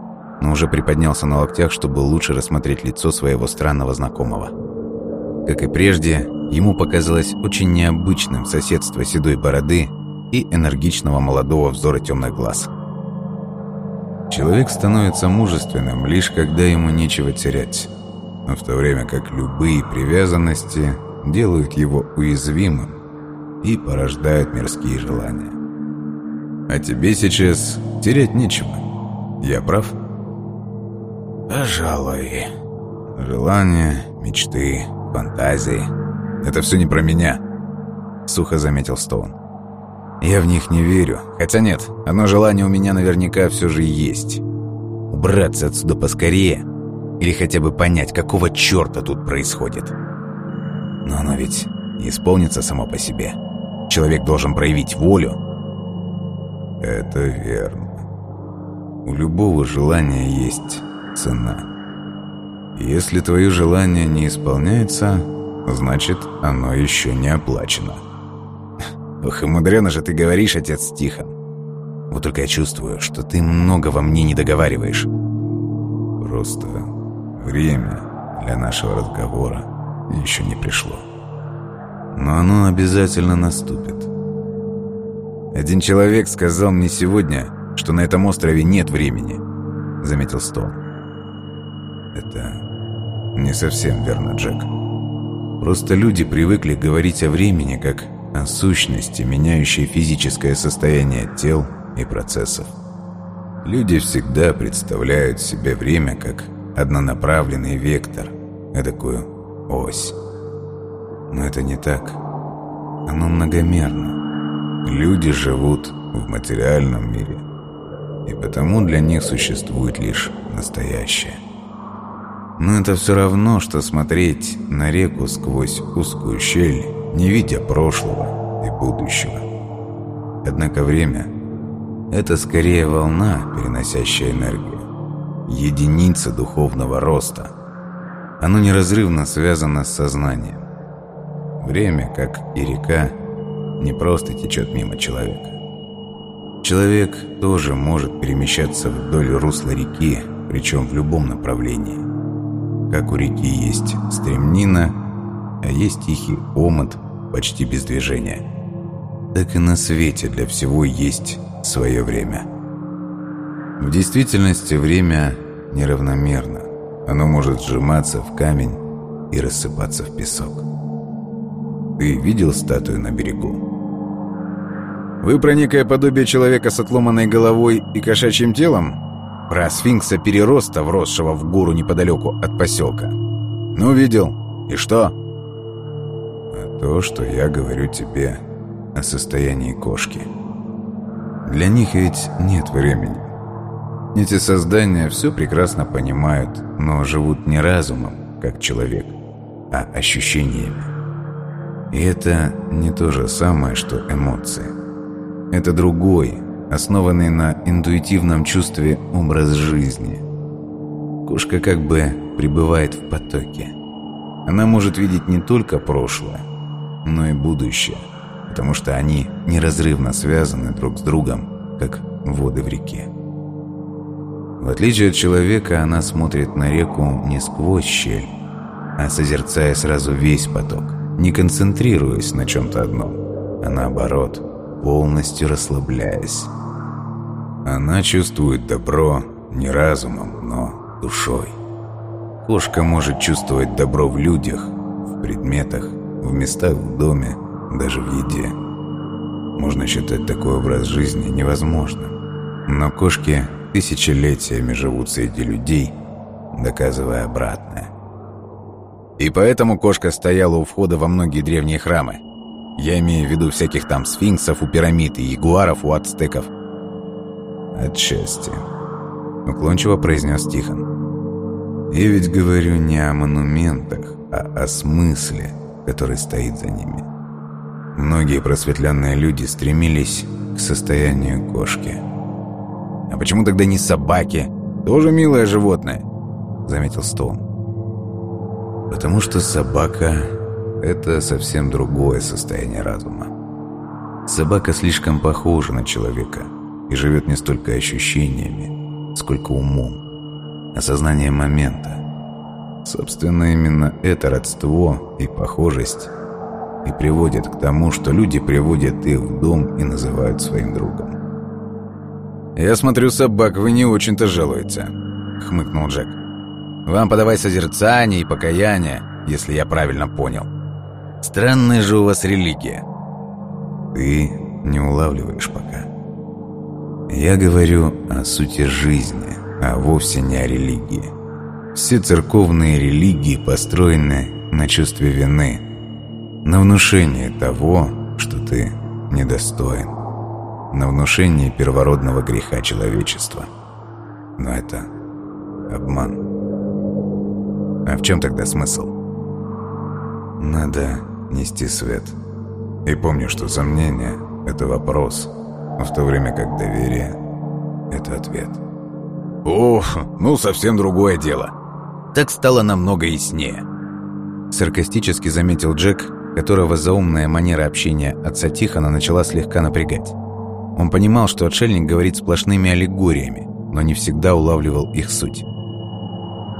но уже приподнялся на локтях, чтобы лучше рассмотреть лицо своего странного знакомого. Как и прежде, ему показалось очень необычным соседство седой бороды и энергичного молодого взора темных глаз. Человек становится мужественным, лишь когда ему нечего терять, но в то время как любые привязанности делают его уязвимым и порождают мирские желания. А тебе сейчас терять нечего. Я прав? Пожалуй. Желания, мечты, фантазии — это все не про меня, сухо заметил Стоун. Я в них не верю. Хотя нет, одно желание у меня наверняка все же есть. Убраться отсюда поскорее. Или хотя бы понять, какого черта тут происходит. Но оно ведь не исполнится само по себе. Человек должен проявить волю. Это верно. У любого желания есть цена. Если твое желание не исполняется, значит, оно еще не оплачено. Ох, и мудрено же ты говоришь, отец Тихон. Вот только я чувствую, что ты много во мне не договариваешь. Просто время для нашего разговора еще не пришло. Но оно обязательно наступит. Один человек сказал мне сегодня, что на этом острове нет времени, заметил Стоун. Это не совсем верно, Джек. Просто люди привыкли говорить о времени как о сущности, меняющей физическое состояние тел и процессов. Люди всегда представляют себе время как однонаправленный вектор, эдакую ось. Но это не так. Оно многомерно. Люди живут в материальном мире, и потому для них существует лишь настоящее. Но это все равно, что смотреть на реку сквозь узкую щель не видя прошлого и будущего. Однако время – это скорее волна, переносящая энергию, единица духовного роста. Оно неразрывно связано с сознанием. Время, как и река, не просто течет мимо человека. Человек тоже может перемещаться вдоль русла реки, причем в любом направлении. Как у реки есть стремнина, а есть тихий омут, почти без движения. Так и на свете для всего есть свое время. В действительности время неравномерно. Оно может сжиматься в камень и рассыпаться в песок. Ты видел статую на берегу? Вы про некое подобие человека с отломанной головой и кошачьим телом? Про сфинкса перероста, вросшего в гору неподалеку от поселка? Ну, видел. И что? то, что я говорю тебе о состоянии кошки. Для них ведь нет времени. Эти создания все прекрасно понимают, но живут не разумом, как человек, а ощущениями. И это не то же самое, что эмоции. Это другой, основанный на интуитивном чувстве образ жизни. Кошка как бы пребывает в потоке. Она может видеть не только прошлое, но и будущее, потому что они неразрывно связаны друг с другом, как воды в реке. В отличие от человека, она смотрит на реку не сквозь щель, а созерцая сразу весь поток, не концентрируясь на чем-то одном, а наоборот, полностью расслабляясь. Она чувствует добро не разумом, но душой. Кошка может чувствовать добро в людях, в предметах, в местах в доме, даже в еде. Можно считать такой образ жизни невозможным. Но кошки тысячелетиями живут среди людей, доказывая обратное. И поэтому кошка стояла у входа во многие древние храмы. Я имею в виду всяких там сфинксов у пирамид и ягуаров у ацтеков. «Отчасти», — уклончиво произнес Тихон. «Я ведь говорю не о монументах, а о смысле, который стоит за ними. Многие просветленные люди стремились к состоянию кошки». «А почему тогда не собаки? Тоже милое животное», — заметил Стоун. Потому что собака — это совсем другое состояние разума. Собака слишком похожа на человека и живет не столько ощущениями, сколько умом, осознанием момента. Собственно, именно это родство и похожесть и приводит к тому, что люди приводят их в дом и называют своим другом. «Я смотрю, собак вы не очень-то жалуете», — хмыкнул Джек. Вам подавай созерцание и покаяние, если я правильно понял. Странная же у вас религия. Ты не улавливаешь пока. Я говорю о сути жизни, а вовсе не о религии. Все церковные религии построены на чувстве вины, на внушении того, что ты недостоин, на внушении первородного греха человечества. Но это обман. А в чем тогда смысл? Надо нести свет. И помню, что сомнение — это вопрос, в то время как доверие — это ответ. Ох, ну совсем другое дело. Так стало намного яснее. Саркастически заметил Джек, которого заумная манера общения отца Тихона начала слегка напрягать. Он понимал, что отшельник говорит сплошными аллегориями, но не всегда улавливал их суть.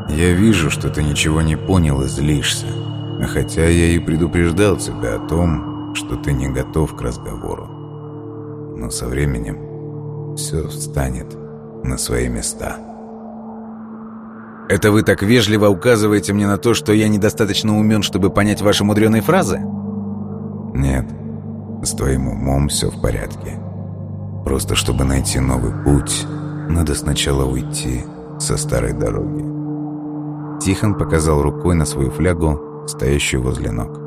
Я вижу, что ты ничего не понял и злишься. Хотя я и предупреждал тебя о том, что ты не готов к разговору. Но со временем все встанет на свои места. Это вы так вежливо указываете мне на то, что я недостаточно умен, чтобы понять ваши мудреные фразы? Нет, с твоим умом все в порядке. Просто чтобы найти новый путь, надо сначала уйти со старой дороги. Тихон показал рукой на свою флягу, стоящую возле ног.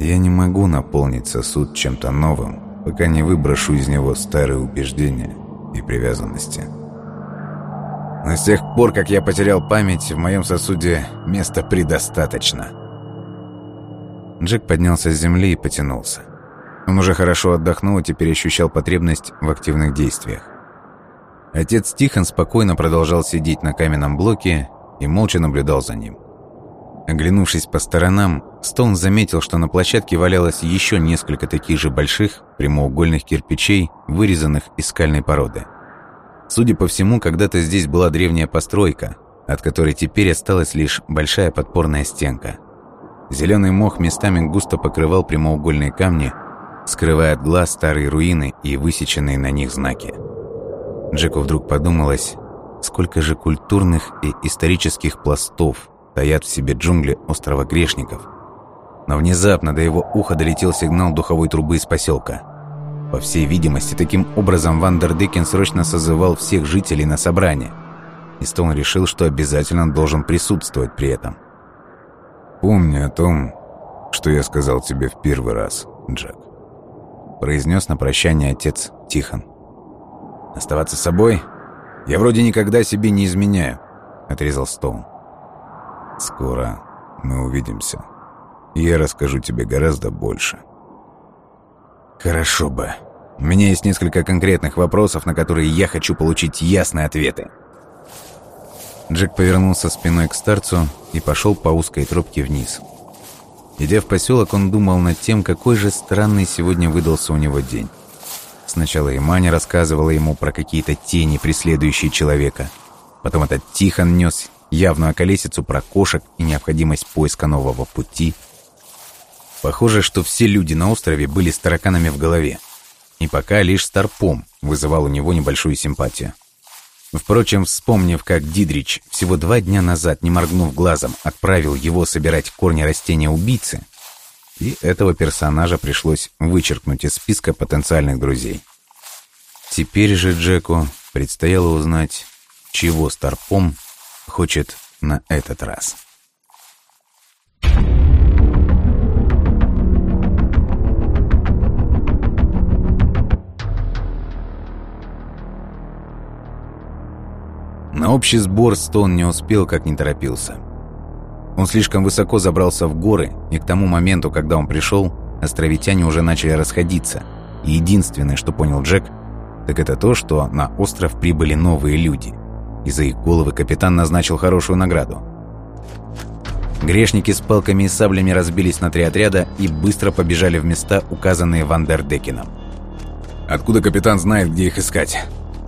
«Я не могу наполнить сосуд чем-то новым, пока не выброшу из него старые убеждения и привязанности». Но с тех пор, как я потерял память, в моем сосуде места предостаточно. Джек поднялся с земли и потянулся. Он уже хорошо отдохнул и теперь ощущал потребность в активных действиях. Отец Тихон спокойно продолжал сидеть на каменном блоке и молча наблюдал за ним. Оглянувшись по сторонам, Стоун заметил, что на площадке валялось еще несколько таких же больших прямоугольных кирпичей, вырезанных из скальной породы. Судя по всему, когда-то здесь была древняя постройка, от которой теперь осталась лишь большая подпорная стенка. Зеленый мох местами густо покрывал прямоугольные камни, скрывая от глаз старые руины и высеченные на них знаки. Джеку вдруг подумалось, Сколько же культурных и исторических пластов таят в себе джунгли острова Грешников. Но внезапно до его уха долетел сигнал духовой трубы из поселка. По всей видимости, таким образом Вандердекен срочно созывал всех жителей на собрание. И Стоун решил, что обязательно должен присутствовать при этом. «Помни о том, что я сказал тебе в первый раз, Джек», — произнес на прощание отец Тихон. «Оставаться собой? Я вроде никогда себе не изменяю», — отрезал Стоун. «Скоро мы увидимся. И я расскажу тебе гораздо больше». «Хорошо бы. У меня есть несколько конкретных вопросов, на которые я хочу получить ясные ответы». Джек повернулся спиной к старцу и пошел по узкой тропке вниз. Идя в поселок, он думал над тем, какой же странный сегодня выдался у него день. Сначала и Маня рассказывала ему про какие-то тени, преследующие человека. Потом этот Тихон нес явную околесицу про кошек и необходимость поиска нового пути. Похоже, что все люди на острове были с тараканами в голове. И пока лишь Старпом вызывал у него небольшую симпатию. Впрочем, вспомнив, как Дидрич всего два дня назад, не моргнув глазом, отправил его собирать корни растения убийцы, и этого персонажа пришлось вычеркнуть из списка потенциальных друзей. Теперь же Джеку предстояло узнать, чего Старпом хочет на этот раз. На общий сбор Стон не успел, как не торопился. Он слишком высоко забрался в горы, и к тому моменту, когда он пришел, островитяне уже начали расходиться. И единственное, что понял Джек, так это то, что на остров прибыли новые люди. И за их головы капитан назначил хорошую награду. Грешники с палками и саблями разбились на три отряда и быстро побежали в места, указанные Вандердекеном. «Откуда капитан знает, где их искать?»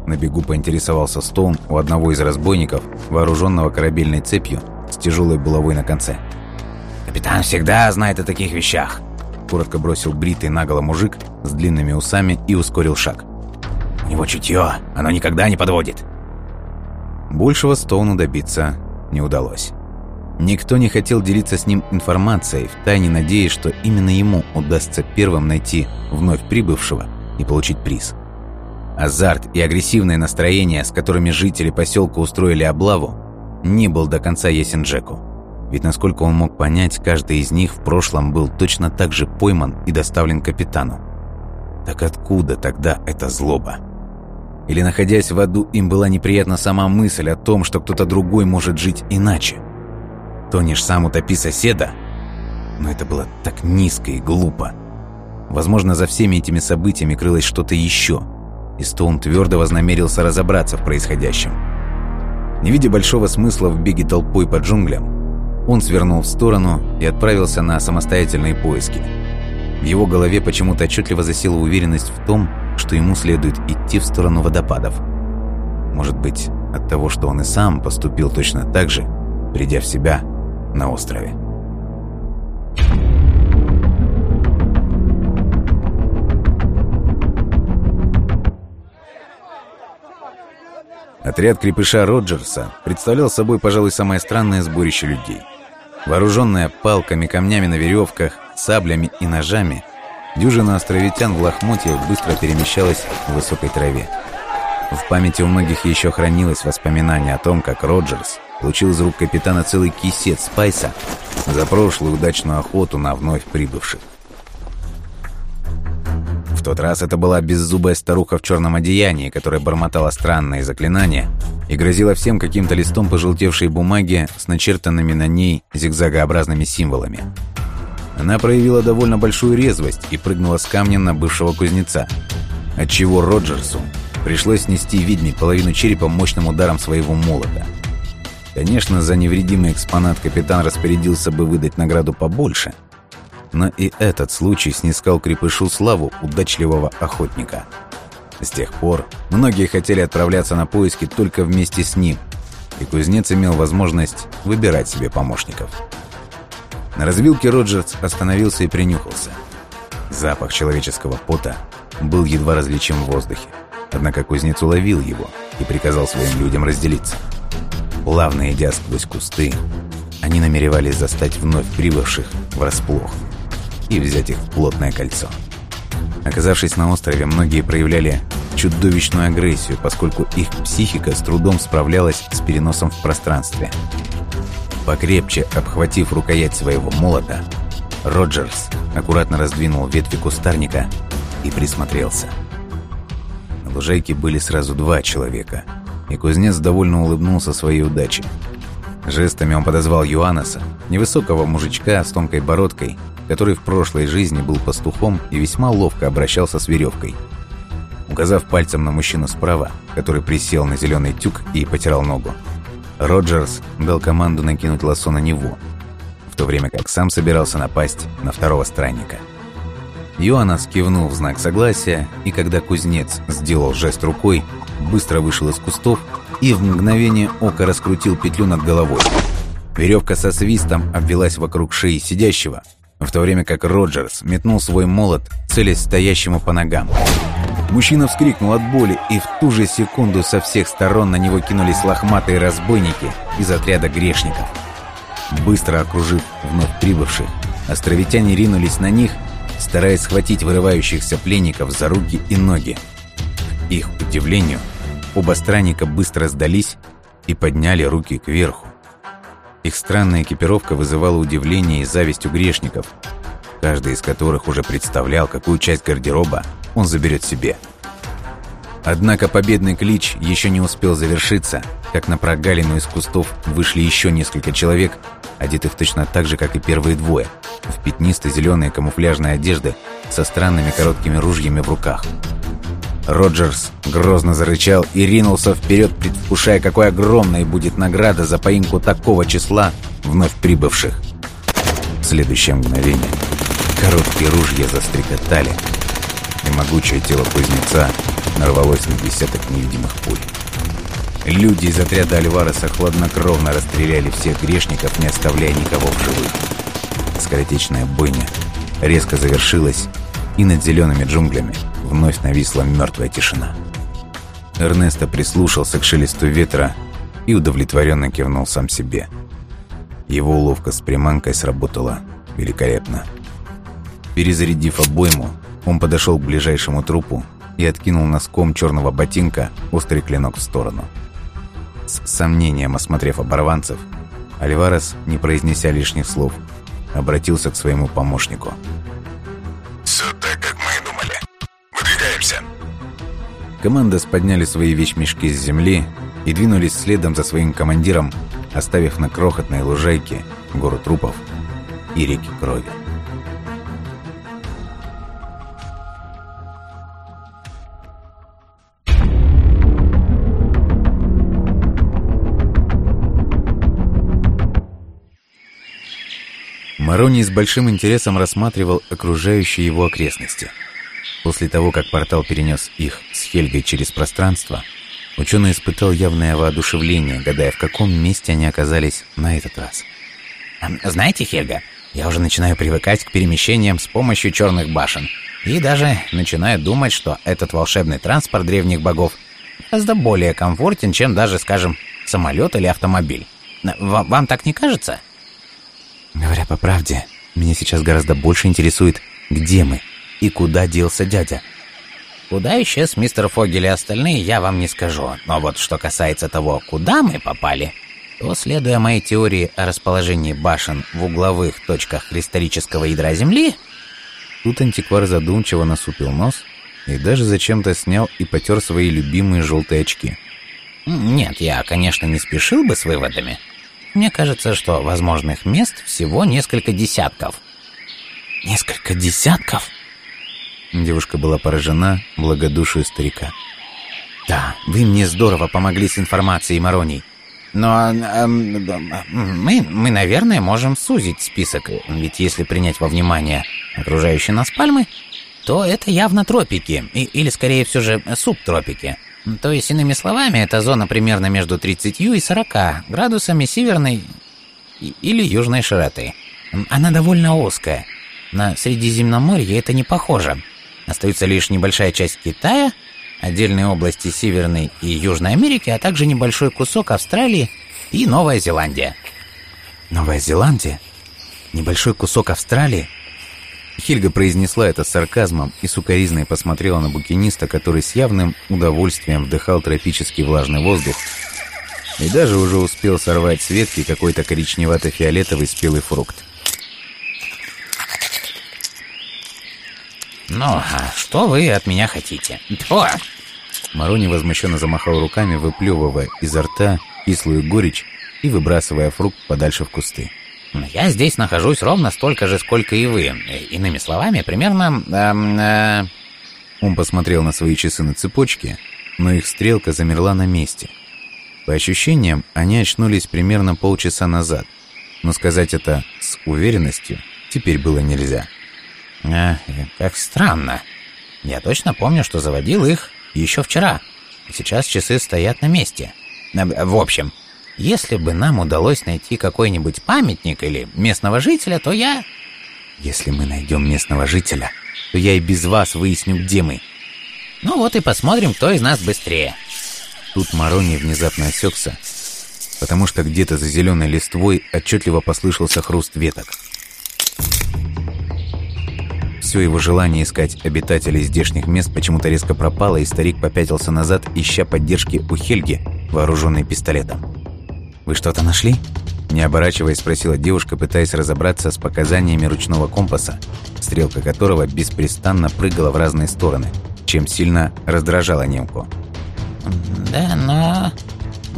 На бегу поинтересовался Стоун у одного из разбойников, вооруженного корабельной цепью с тяжелой булавой на конце. «Капитан всегда знает о таких вещах», — коротко бросил бритый наголо мужик с длинными усами и ускорил шаг. «У него чутье, оно никогда не подводит». Большего Стоуну добиться не удалось. Никто не хотел делиться с ним информацией, втайне надеясь, что именно ему удастся первым найти вновь прибывшего и получить приз. Азарт и агрессивное настроение, с которыми жители поселка устроили облаву, не был до конца ясен Джеку. Ведь, насколько он мог понять, каждый из них в прошлом был точно так же пойман и доставлен капитану. Так откуда тогда эта злоба? Или, находясь в аду, им была неприятна сама мысль о том, что кто-то другой может жить иначе? Тонешь сам утопи соседа? Но это было так низко и глупо. Возможно, за всеми этими событиями крылось что-то еще – и Стоун твердо вознамерился разобраться в происходящем. Не видя большого смысла в беге толпой по джунглям, он свернул в сторону и отправился на самостоятельные поиски. В его голове почему-то отчетливо засела уверенность в том, что ему следует идти в сторону водопадов. Может быть, от того, что он и сам поступил точно так же, придя в себя на острове. Отряд крепыша Роджерса представлял собой, пожалуй, самое странное сборище людей. Вооруженная палками, камнями на веревках, саблями и ножами, дюжина островитян в лохмотьях быстро перемещалась в высокой траве. В памяти у многих еще хранилось воспоминание о том, как Роджерс получил из рук капитана целый кисет спайса за прошлую удачную охоту на вновь прибывших. В тот раз это была беззубая старуха в черном одеянии, которая бормотала странные заклинания и грозила всем каким-то листом пожелтевшей бумаги с начертанными на ней зигзагообразными символами. Она проявила довольно большую резвость и прыгнула с камня на бывшего кузнеца, отчего Роджерсу пришлось снести ведьме половину черепа мощным ударом своего молота. Конечно, за невредимый экспонат капитан распорядился бы выдать награду побольше – но и этот случай снискал крепышу славу удачливого охотника. С тех пор многие хотели отправляться на поиски только вместе с ним, и кузнец имел возможность выбирать себе помощников. На развилке Роджерс остановился и принюхался. Запах человеческого пота был едва различим в воздухе, однако кузнец уловил его и приказал своим людям разделиться. Плавно идя сквозь кусты, они намеревались застать вновь прибывших врасплох – и взять их в плотное кольцо. Оказавшись на острове, многие проявляли чудовищную агрессию, поскольку их психика с трудом справлялась с переносом в пространстве. Покрепче обхватив рукоять своего молота, Роджерс аккуратно раздвинул ветви кустарника и присмотрелся. На лужайке были сразу два человека, и кузнец довольно улыбнулся своей удаче. Жестами он подозвал Юанаса, невысокого мужичка с тонкой бородкой, который в прошлой жизни был пастухом и весьма ловко обращался с веревкой. Указав пальцем на мужчину справа, который присел на зеленый тюк и потирал ногу, Роджерс дал команду накинуть лассо на него, в то время как сам собирался напасть на второго странника. Йоаннас кивнул в знак согласия, и когда кузнец сделал жест рукой, быстро вышел из кустов и в мгновение ока раскрутил петлю над головой. Веревка со свистом обвелась вокруг шеи сидящего, в то время как Роджерс метнул свой молот, целясь стоящему по ногам. Мужчина вскрикнул от боли, и в ту же секунду со всех сторон на него кинулись лохматые разбойники из отряда грешников. Быстро окружив вновь прибывших, островитяне ринулись на них, стараясь схватить вырывающихся пленников за руки и ноги. К их удивлению, оба странника быстро сдались и подняли руки кверху. Их странная экипировка вызывала удивление и зависть у грешников, каждый из которых уже представлял, какую часть гардероба он заберет себе. Однако победный клич еще не успел завершиться, как на прогалину из кустов вышли еще несколько человек, одетых точно так же, как и первые двое, в пятнисто-зеленые камуфляжные одежды со странными короткими ружьями в руках. Роджерс грозно зарычал и ринулся вперед, предвкушая, какой огромной будет награда за поимку такого числа вновь прибывших. В следующее мгновение короткие ружья застрекотали, могучее тело кузнеца нарвалось на десяток невидимых пуль. Люди из отряда Альвареса хладнокровно расстреляли всех грешников, не оставляя никого в живых. Скоротечная бойня резко завершилась, и над зелеными джунглями вновь нависла мертвая тишина. Эрнесто прислушался к шелесту ветра и удовлетворенно кивнул сам себе. Его уловка с приманкой сработала великолепно. Перезарядив обойму, он подошел к ближайшему трупу и откинул носком черного ботинка острый клинок в сторону. С сомнением осмотрев оборванцев, Альварес, не произнеся лишних слов, обратился к своему помощнику. «Все так, как мы и думали. Выдвигаемся». Команда подняли свои вещмешки с земли и двинулись следом за своим командиром, оставив на крохотной лужайке гору трупов и реки крови. Мароний с большим интересом рассматривал окружающие его окрестности. После того, как портал перенес их с Хельгой через пространство, ученый испытал явное воодушевление, гадая, в каком месте они оказались на этот раз. «Знаете, Хельга, я уже начинаю привыкать к перемещениям с помощью черных башен. И даже начинаю думать, что этот волшебный транспорт древних богов гораздо более комфортен, чем даже, скажем, самолет или автомобиль. В вам так не кажется?» Говоря по правде, меня сейчас гораздо больше интересует, где мы и куда делся дядя. Куда исчез мистер Фогель и остальные, я вам не скажу. Но вот что касается того, куда мы попали, то, следуя моей теории о расположении башен в угловых точках кристаллического ядра Земли... Тут антиквар задумчиво насупил нос и даже зачем-то снял и потер свои любимые желтые очки. Нет, я, конечно, не спешил бы с выводами, мне кажется, что возможных мест всего несколько десятков. Несколько десятков? Девушка была поражена благодушию старика. Да, вы мне здорово помогли с информацией, Мароний. Но э, мы, мы, наверное, можем сузить список, ведь если принять во внимание окружающие нас пальмы, то это явно тропики, и, или скорее все же субтропики. То есть, иными словами, это зона примерно между 30 и 40 градусами северной или южной широты. Она довольно узкая. На Средиземноморье это не похоже. Остается лишь небольшая часть Китая, отдельные области Северной и Южной Америки, а также небольшой кусок Австралии и Новая Зеландия. Новая Зеландия? Небольшой кусок Австралии? Хильга произнесла это с сарказмом и сукоризной посмотрела на букиниста, который с явным удовольствием вдыхал тропический влажный воздух и даже уже успел сорвать с ветки какой-то коричневато-фиолетовый спелый фрукт. Ну, а что вы от меня хотите? Тьфу! Марони возмущенно замахал руками, выплевывая изо рта кислую горечь и выбрасывая фрукт подальше в кусты. «Я здесь нахожусь ровно столько же, сколько и вы. Иными словами, примерно...» эм, э... Он посмотрел на свои часы на цепочке, но их стрелка замерла на месте. По ощущениям, они очнулись примерно полчаса назад, но сказать это с уверенностью теперь было нельзя. «А, как странно. Я точно помню, что заводил их еще вчера. Сейчас часы стоят на месте. Э, в общем, если бы нам удалось найти какой-нибудь памятник или местного жителя, то я... Если мы найдем местного жителя, то я и без вас выясню, где мы. Ну вот и посмотрим, кто из нас быстрее. Тут Марони внезапно осекся, потому что где-то за зеленой листвой отчетливо послышался хруст веток. Все его желание искать обитателей здешних мест почему-то резко пропало, и старик попятился назад, ища поддержки у Хельги, вооруженной пистолетом. «Вы что-то нашли?» Не оборачиваясь, спросила девушка, пытаясь разобраться с показаниями ручного компаса, стрелка которого беспрестанно прыгала в разные стороны, чем сильно раздражала немку. «Да, но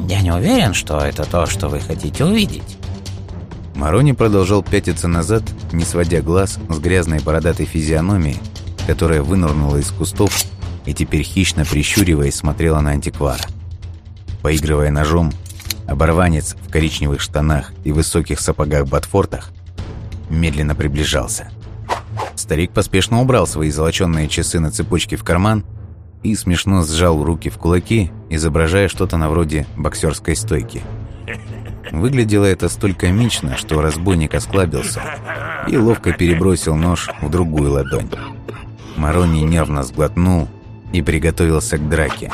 я не уверен, что это то, что вы хотите увидеть». Марони продолжал пятиться назад, не сводя глаз с грязной бородатой физиономией, которая вынырнула из кустов и теперь хищно прищуриваясь смотрела на антиквара. Поигрывая ножом, Оборванец в коричневых штанах и высоких сапогах-ботфортах медленно приближался. Старик поспешно убрал свои золоченные часы на цепочке в карман и смешно сжал руки в кулаки, изображая что-то на вроде боксерской стойки. Выглядело это столь комично, что разбойник осклабился и ловко перебросил нож в другую ладонь. Марони нервно сглотнул и приготовился к драке.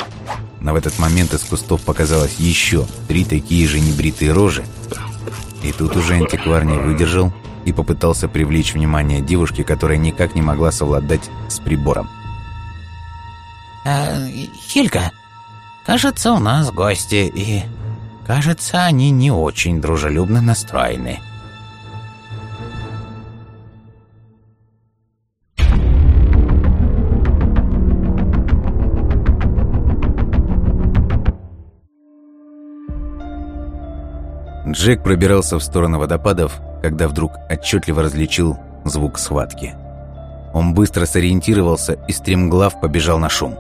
Но в этот момент из кустов показалось еще три такие же небритые рожи. И тут уже антиквар не выдержал и попытался привлечь внимание девушки, которая никак не могла совладать с прибором. «Э, «Хилька, кажется, у нас гости, и, кажется, они не очень дружелюбно настроены». Джек пробирался в сторону водопадов, когда вдруг отчетливо различил звук схватки. Он быстро сориентировался и стремглав побежал на шум.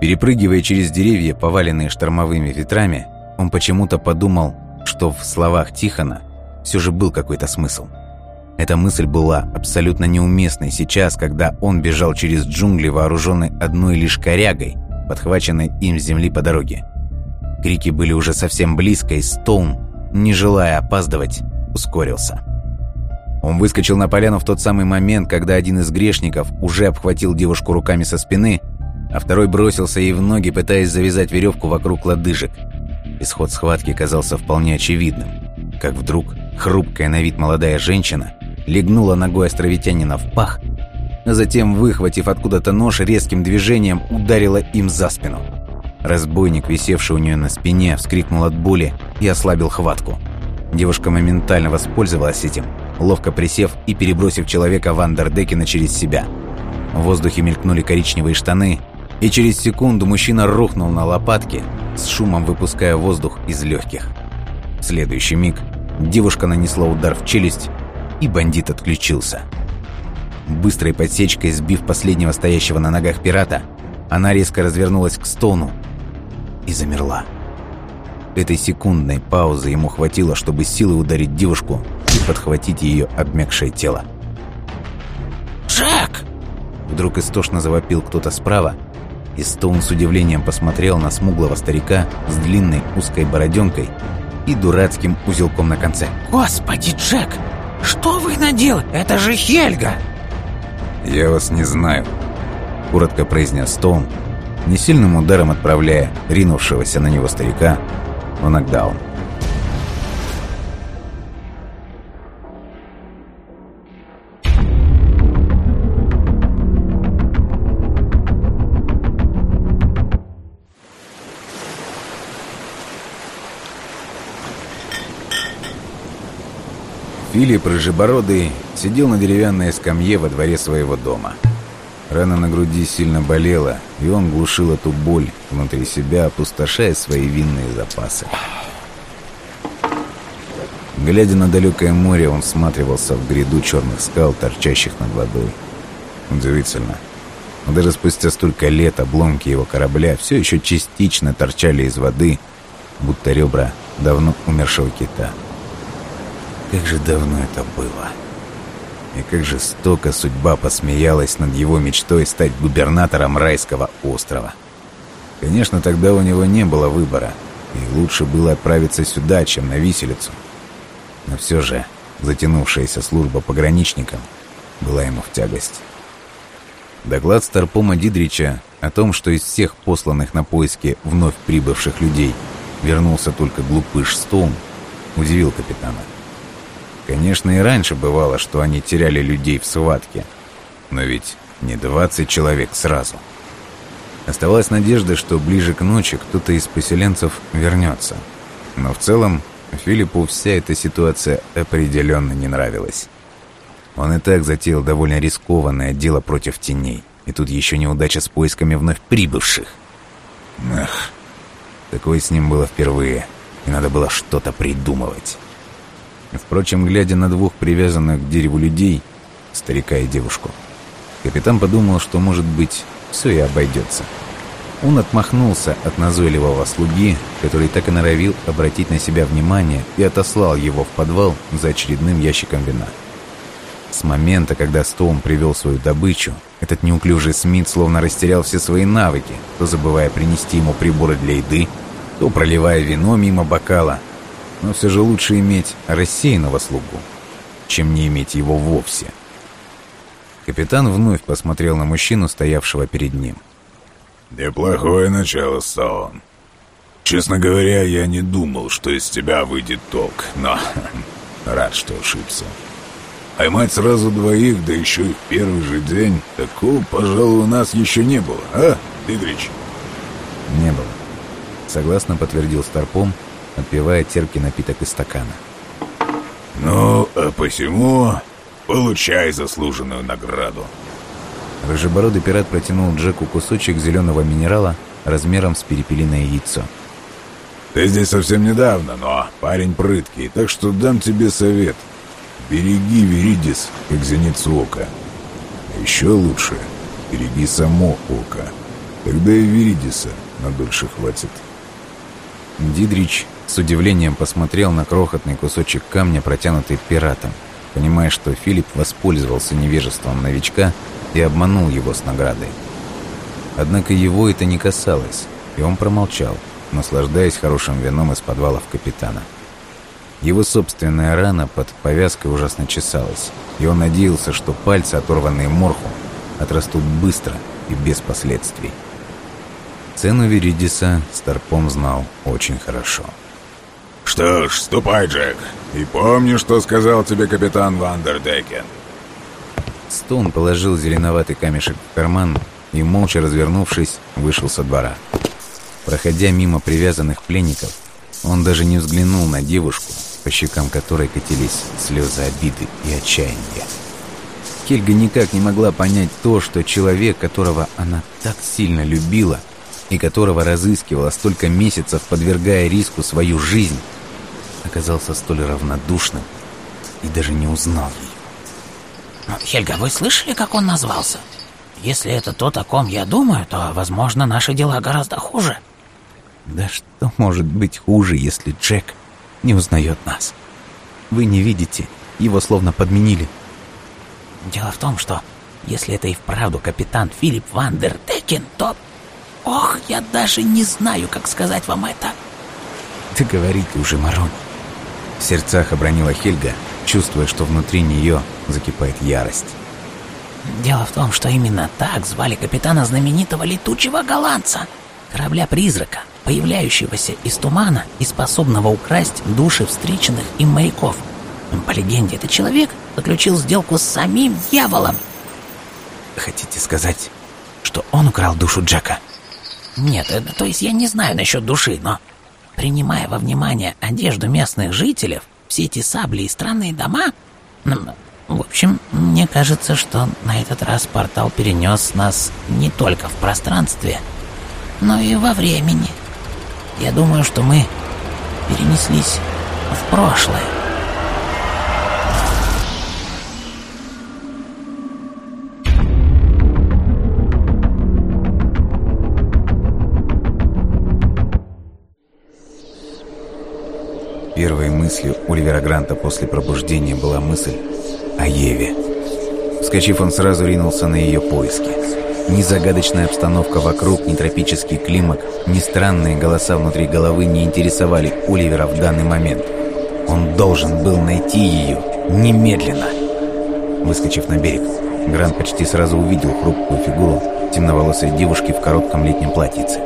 Перепрыгивая через деревья, поваленные штормовыми ветрами, он почему-то подумал, что в словах Тихона все же был какой-то смысл. Эта мысль была абсолютно неуместной сейчас, когда он бежал через джунгли, вооруженный одной лишь корягой, подхваченной им с земли по дороге. Крики были уже совсем близко, и Стоун не желая опаздывать, ускорился. Он выскочил на поляну в тот самый момент, когда один из грешников уже обхватил девушку руками со спины, а второй бросился ей в ноги, пытаясь завязать веревку вокруг лодыжек. Исход схватки казался вполне очевидным, как вдруг хрупкая на вид молодая женщина легнула ногой островитянина в пах, а затем, выхватив откуда-то нож, резким движением ударила им за спину. Разбойник, висевший у нее на спине, вскрикнул от боли и ослабил хватку. Девушка моментально воспользовалась этим, ловко присев и перебросив человека Вандердекена через себя. В воздухе мелькнули коричневые штаны, и через секунду мужчина рухнул на лопатки, с шумом выпуская воздух из легких. В следующий миг девушка нанесла удар в челюсть, и бандит отключился. Быстрой подсечкой сбив последнего стоящего на ногах пирата, она резко развернулась к Стоуну и замерла. Этой секундной паузы ему хватило, чтобы силой ударить девушку и подхватить ее обмякшее тело. «Джек!» Вдруг истошно завопил кто-то справа, и Стоун с удивлением посмотрел на смуглого старика с длинной узкой бороденкой и дурацким узелком на конце. «Господи, Джек! Что вы наделали? Это же Хельга!» «Я вас не знаю», — коротко произнес Стоун, несильным ударом отправляя ринувшегося на него старика в нокдаун. Филипп Рыжебородый сидел на деревянной скамье во дворе своего дома. Рана на груди сильно болела, и он глушил эту боль внутри себя, опустошая свои винные запасы. Глядя на далекое море, он всматривался в гряду черных скал, торчащих над водой. Удивительно. Но даже спустя столько лет обломки его корабля все еще частично торчали из воды, будто ребра давно умершего кита. Как же давно это было. И как жестоко судьба посмеялась над его мечтой стать губернатором райского острова. Конечно, тогда у него не было выбора, и лучше было отправиться сюда, чем на виселицу. Но все же затянувшаяся служба пограничникам была ему в тягость. Доклад Старпома Дидрича о том, что из всех посланных на поиски вновь прибывших людей вернулся только глупыш Стоун, удивил капитана. Конечно, и раньше бывало, что они теряли людей в схватке. Но ведь не 20 человек сразу. Оставалась надежда, что ближе к ночи кто-то из поселенцев вернется. Но в целом Филиппу вся эта ситуация определенно не нравилась. Он и так затеял довольно рискованное дело против теней. И тут еще неудача с поисками вновь прибывших. Эх, такое с ним было впервые. И надо было что-то придумывать. Впрочем, глядя на двух привязанных к дереву людей, старика и девушку, капитан подумал, что, может быть, все и обойдется. Он отмахнулся от назойливого слуги, который так и норовил обратить на себя внимание и отослал его в подвал за очередным ящиком вина. С момента, когда Стоун привел свою добычу, этот неуклюжий Смит словно растерял все свои навыки, то забывая принести ему приборы для еды, то проливая вино мимо бокала, но все же лучше иметь рассеянного слугу, чем не иметь его вовсе. Капитан вновь посмотрел на мужчину, стоявшего перед ним. «Неплохое начало, Стоун. Честно говоря, я не думал, что из тебя выйдет толк, но рад, что ошибся. Поймать сразу двоих, да еще и в первый же день, такого, пожалуй, у нас еще не было, а, Дидрич?» «Не было», — согласно подтвердил Старпом, — отпивая терпкий напиток из стакана. «Ну, а посему получай заслуженную награду». Рыжебородый пират протянул Джеку кусочек зеленого минерала размером с перепелиное яйцо. «Ты здесь совсем недавно, но парень прыткий, так что дам тебе совет. Береги Веридис, как зеницу ока. А еще лучше береги само око. Тогда и Веридиса надольше хватит». Дидрич с удивлением посмотрел на крохотный кусочек камня, протянутый пиратом, понимая, что Филипп воспользовался невежеством новичка и обманул его с наградой. Однако его это не касалось, и он промолчал, наслаждаясь хорошим вином из подвалов капитана. Его собственная рана под повязкой ужасно чесалась, и он надеялся, что пальцы, оторванные морху, отрастут быстро и без последствий. Цену Веридиса Старпом знал очень хорошо. «Что ж, ступай, Джек, и помни, что сказал тебе капитан Вандердекен». Стоун положил зеленоватый камешек в карман и, молча развернувшись, вышел со двора. Проходя мимо привязанных пленников, он даже не взглянул на девушку, по щекам которой катились слезы обиды и отчаяния. Хельга никак не могла понять то, что человек, которого она так сильно любила и которого разыскивала столько месяцев, подвергая риску свою жизнь, оказался столь равнодушным и даже не узнал ее. «Хельга, вы слышали, как он назвался? Если это тот, о ком я думаю, то, возможно, наши дела гораздо хуже». «Да что может быть хуже, если Джек не узнает нас? Вы не видите, его словно подменили». «Дело в том, что если это и вправду капитан Филипп Вандердекен, то... Ох, я даже не знаю, как сказать вам это». «Да говори ты уже, Марон. В сердцах обронила Хельга, чувствуя, что внутри нее закипает ярость. Дело в том, что именно так звали капитана знаменитого летучего голландца, корабля-призрака, появляющегося из тумана и способного украсть души встреченных им моряков. По легенде, этот человек заключил сделку с самим дьяволом. Хотите сказать, что он украл душу Джека? Нет, э, то есть я не знаю насчет души, но Принимая во внимание одежду местных жителей, все эти сабли и странные дома, В общем, мне кажется, что на этот раз портал перенес нас не только в пространстве, но и во времени. Я думаю, что мы перенеслись в прошлое. Первой мыслью Оливера Гранта после пробуждения была мысль о Еве. Вскочив, он сразу ринулся на ее поиски. Ни загадочная обстановка вокруг, ни тропический климат, ни странные голоса внутри головы не интересовали Оливера в данный момент. Он должен был найти ее немедленно. Выскочив на берег, Грант почти сразу увидел хрупкую фигуру темноволосой девушки в коротком летнем платьице.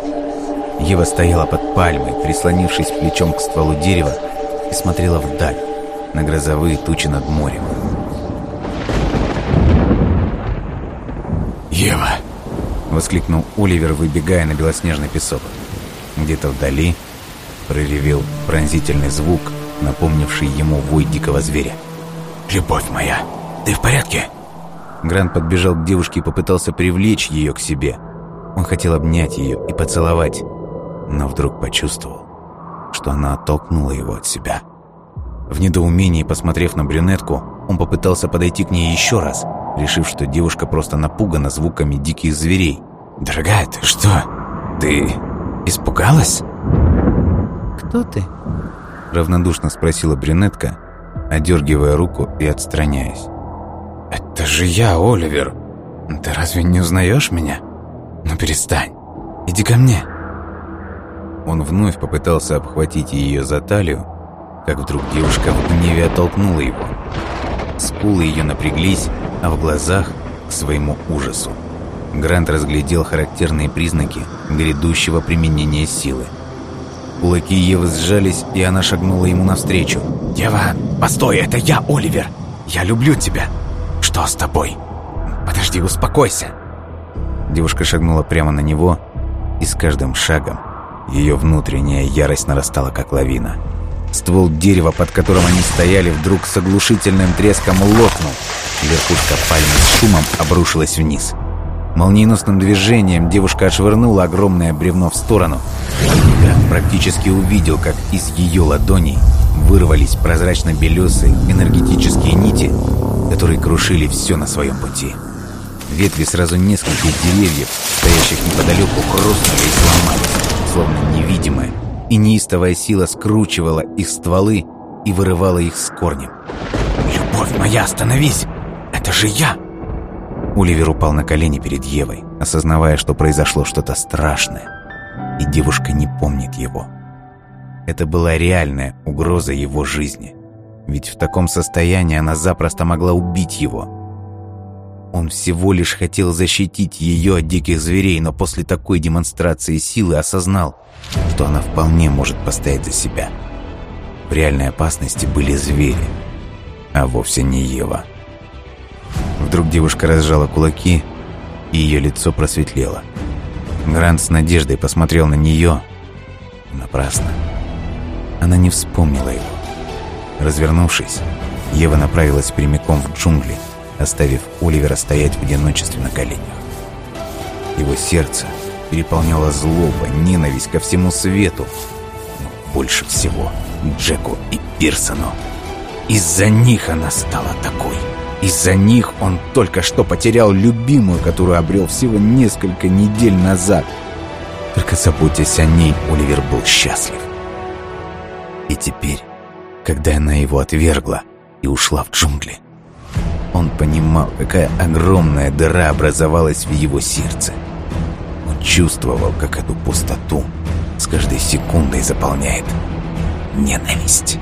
Ева стояла под пальмой, прислонившись плечом к стволу дерева и смотрела вдаль, на грозовые тучи над морем. «Ева!» — воскликнул Оливер, выбегая на белоснежный песок. Где-то вдали проревел пронзительный звук, напомнивший ему вой дикого зверя. «Любовь моя, ты в порядке?» Грант подбежал к девушке и попытался привлечь ее к себе. Он хотел обнять ее и поцеловать, но вдруг почувствовал, что она оттолкнула его от себя. В недоумении, посмотрев на брюнетку, он попытался подойти к ней еще раз, решив, что девушка просто напугана звуками диких зверей. «Дорогая, ты что? Ты испугалась?» «Кто ты?» — равнодушно спросила брюнетка, одергивая руку и отстраняясь. «Это же я, Оливер. Ты разве не узнаешь меня? Ну перестань. Иди ко мне». Он вновь попытался обхватить ее за талию, как вдруг девушка в гневе оттолкнула его. Скулы ее напряглись, а в глазах, к своему ужасу, Грант разглядел характерные признаки грядущего применения силы. Кулаки Евы сжались, и она шагнула ему навстречу. «Ева, постой, это я, Оливер! Я люблю тебя! Что с тобой? Подожди, успокойся!» Девушка шагнула прямо на него, и с каждым шагом ее внутренняя ярость нарастала, как лавина. Ствол дерева, под которым они стояли, вдруг с оглушительным треском лопнул. Верхушка пальмы с шумом обрушилась вниз. Молниеносным движением девушка отшвырнула огромное бревно в сторону. Грант практически увидел, как из ее ладоней вырвались прозрачно-белесые энергетические нити, которые крушили все на своем пути. Ветви сразу нескольких деревьев, стоящих неподалеку, хрустнули и сломались, словно невидимая и неистовая сила скручивала их стволы и вырывала их с корнем. «Любовь моя, остановись! Это же я!» Оливер упал на колени перед Евой, осознавая, что произошло что-то страшное, и девушка не помнит его. Это была реальная угроза его жизни, ведь в таком состоянии она запросто могла убить его. Он всего лишь хотел защитить ее от диких зверей, но после такой демонстрации силы осознал, что она вполне может постоять за себя. В реальной опасности были звери, а вовсе не Ева. Вдруг девушка разжала кулаки, и ее лицо просветлело. Грант с надеждой посмотрел на нее. Напрасно. Она не вспомнила его. Развернувшись, Ева направилась прямиком в джунгли, оставив Оливера стоять в одиночестве на коленях. Его сердце переполняла злоба, ненависть ко всему свету, но больше всего Джеку и Пирсону. Из-за них она стала такой. Из-за них он только что потерял любимую, которую обрел всего несколько недель назад. Только заботясь о ней, Оливер был счастлив. И теперь, когда она его отвергла и ушла в джунгли, он понимал, какая огромная дыра образовалась в его сердце. Он чувствовал, как эту пустоту с каждой секундой заполняет ненависть.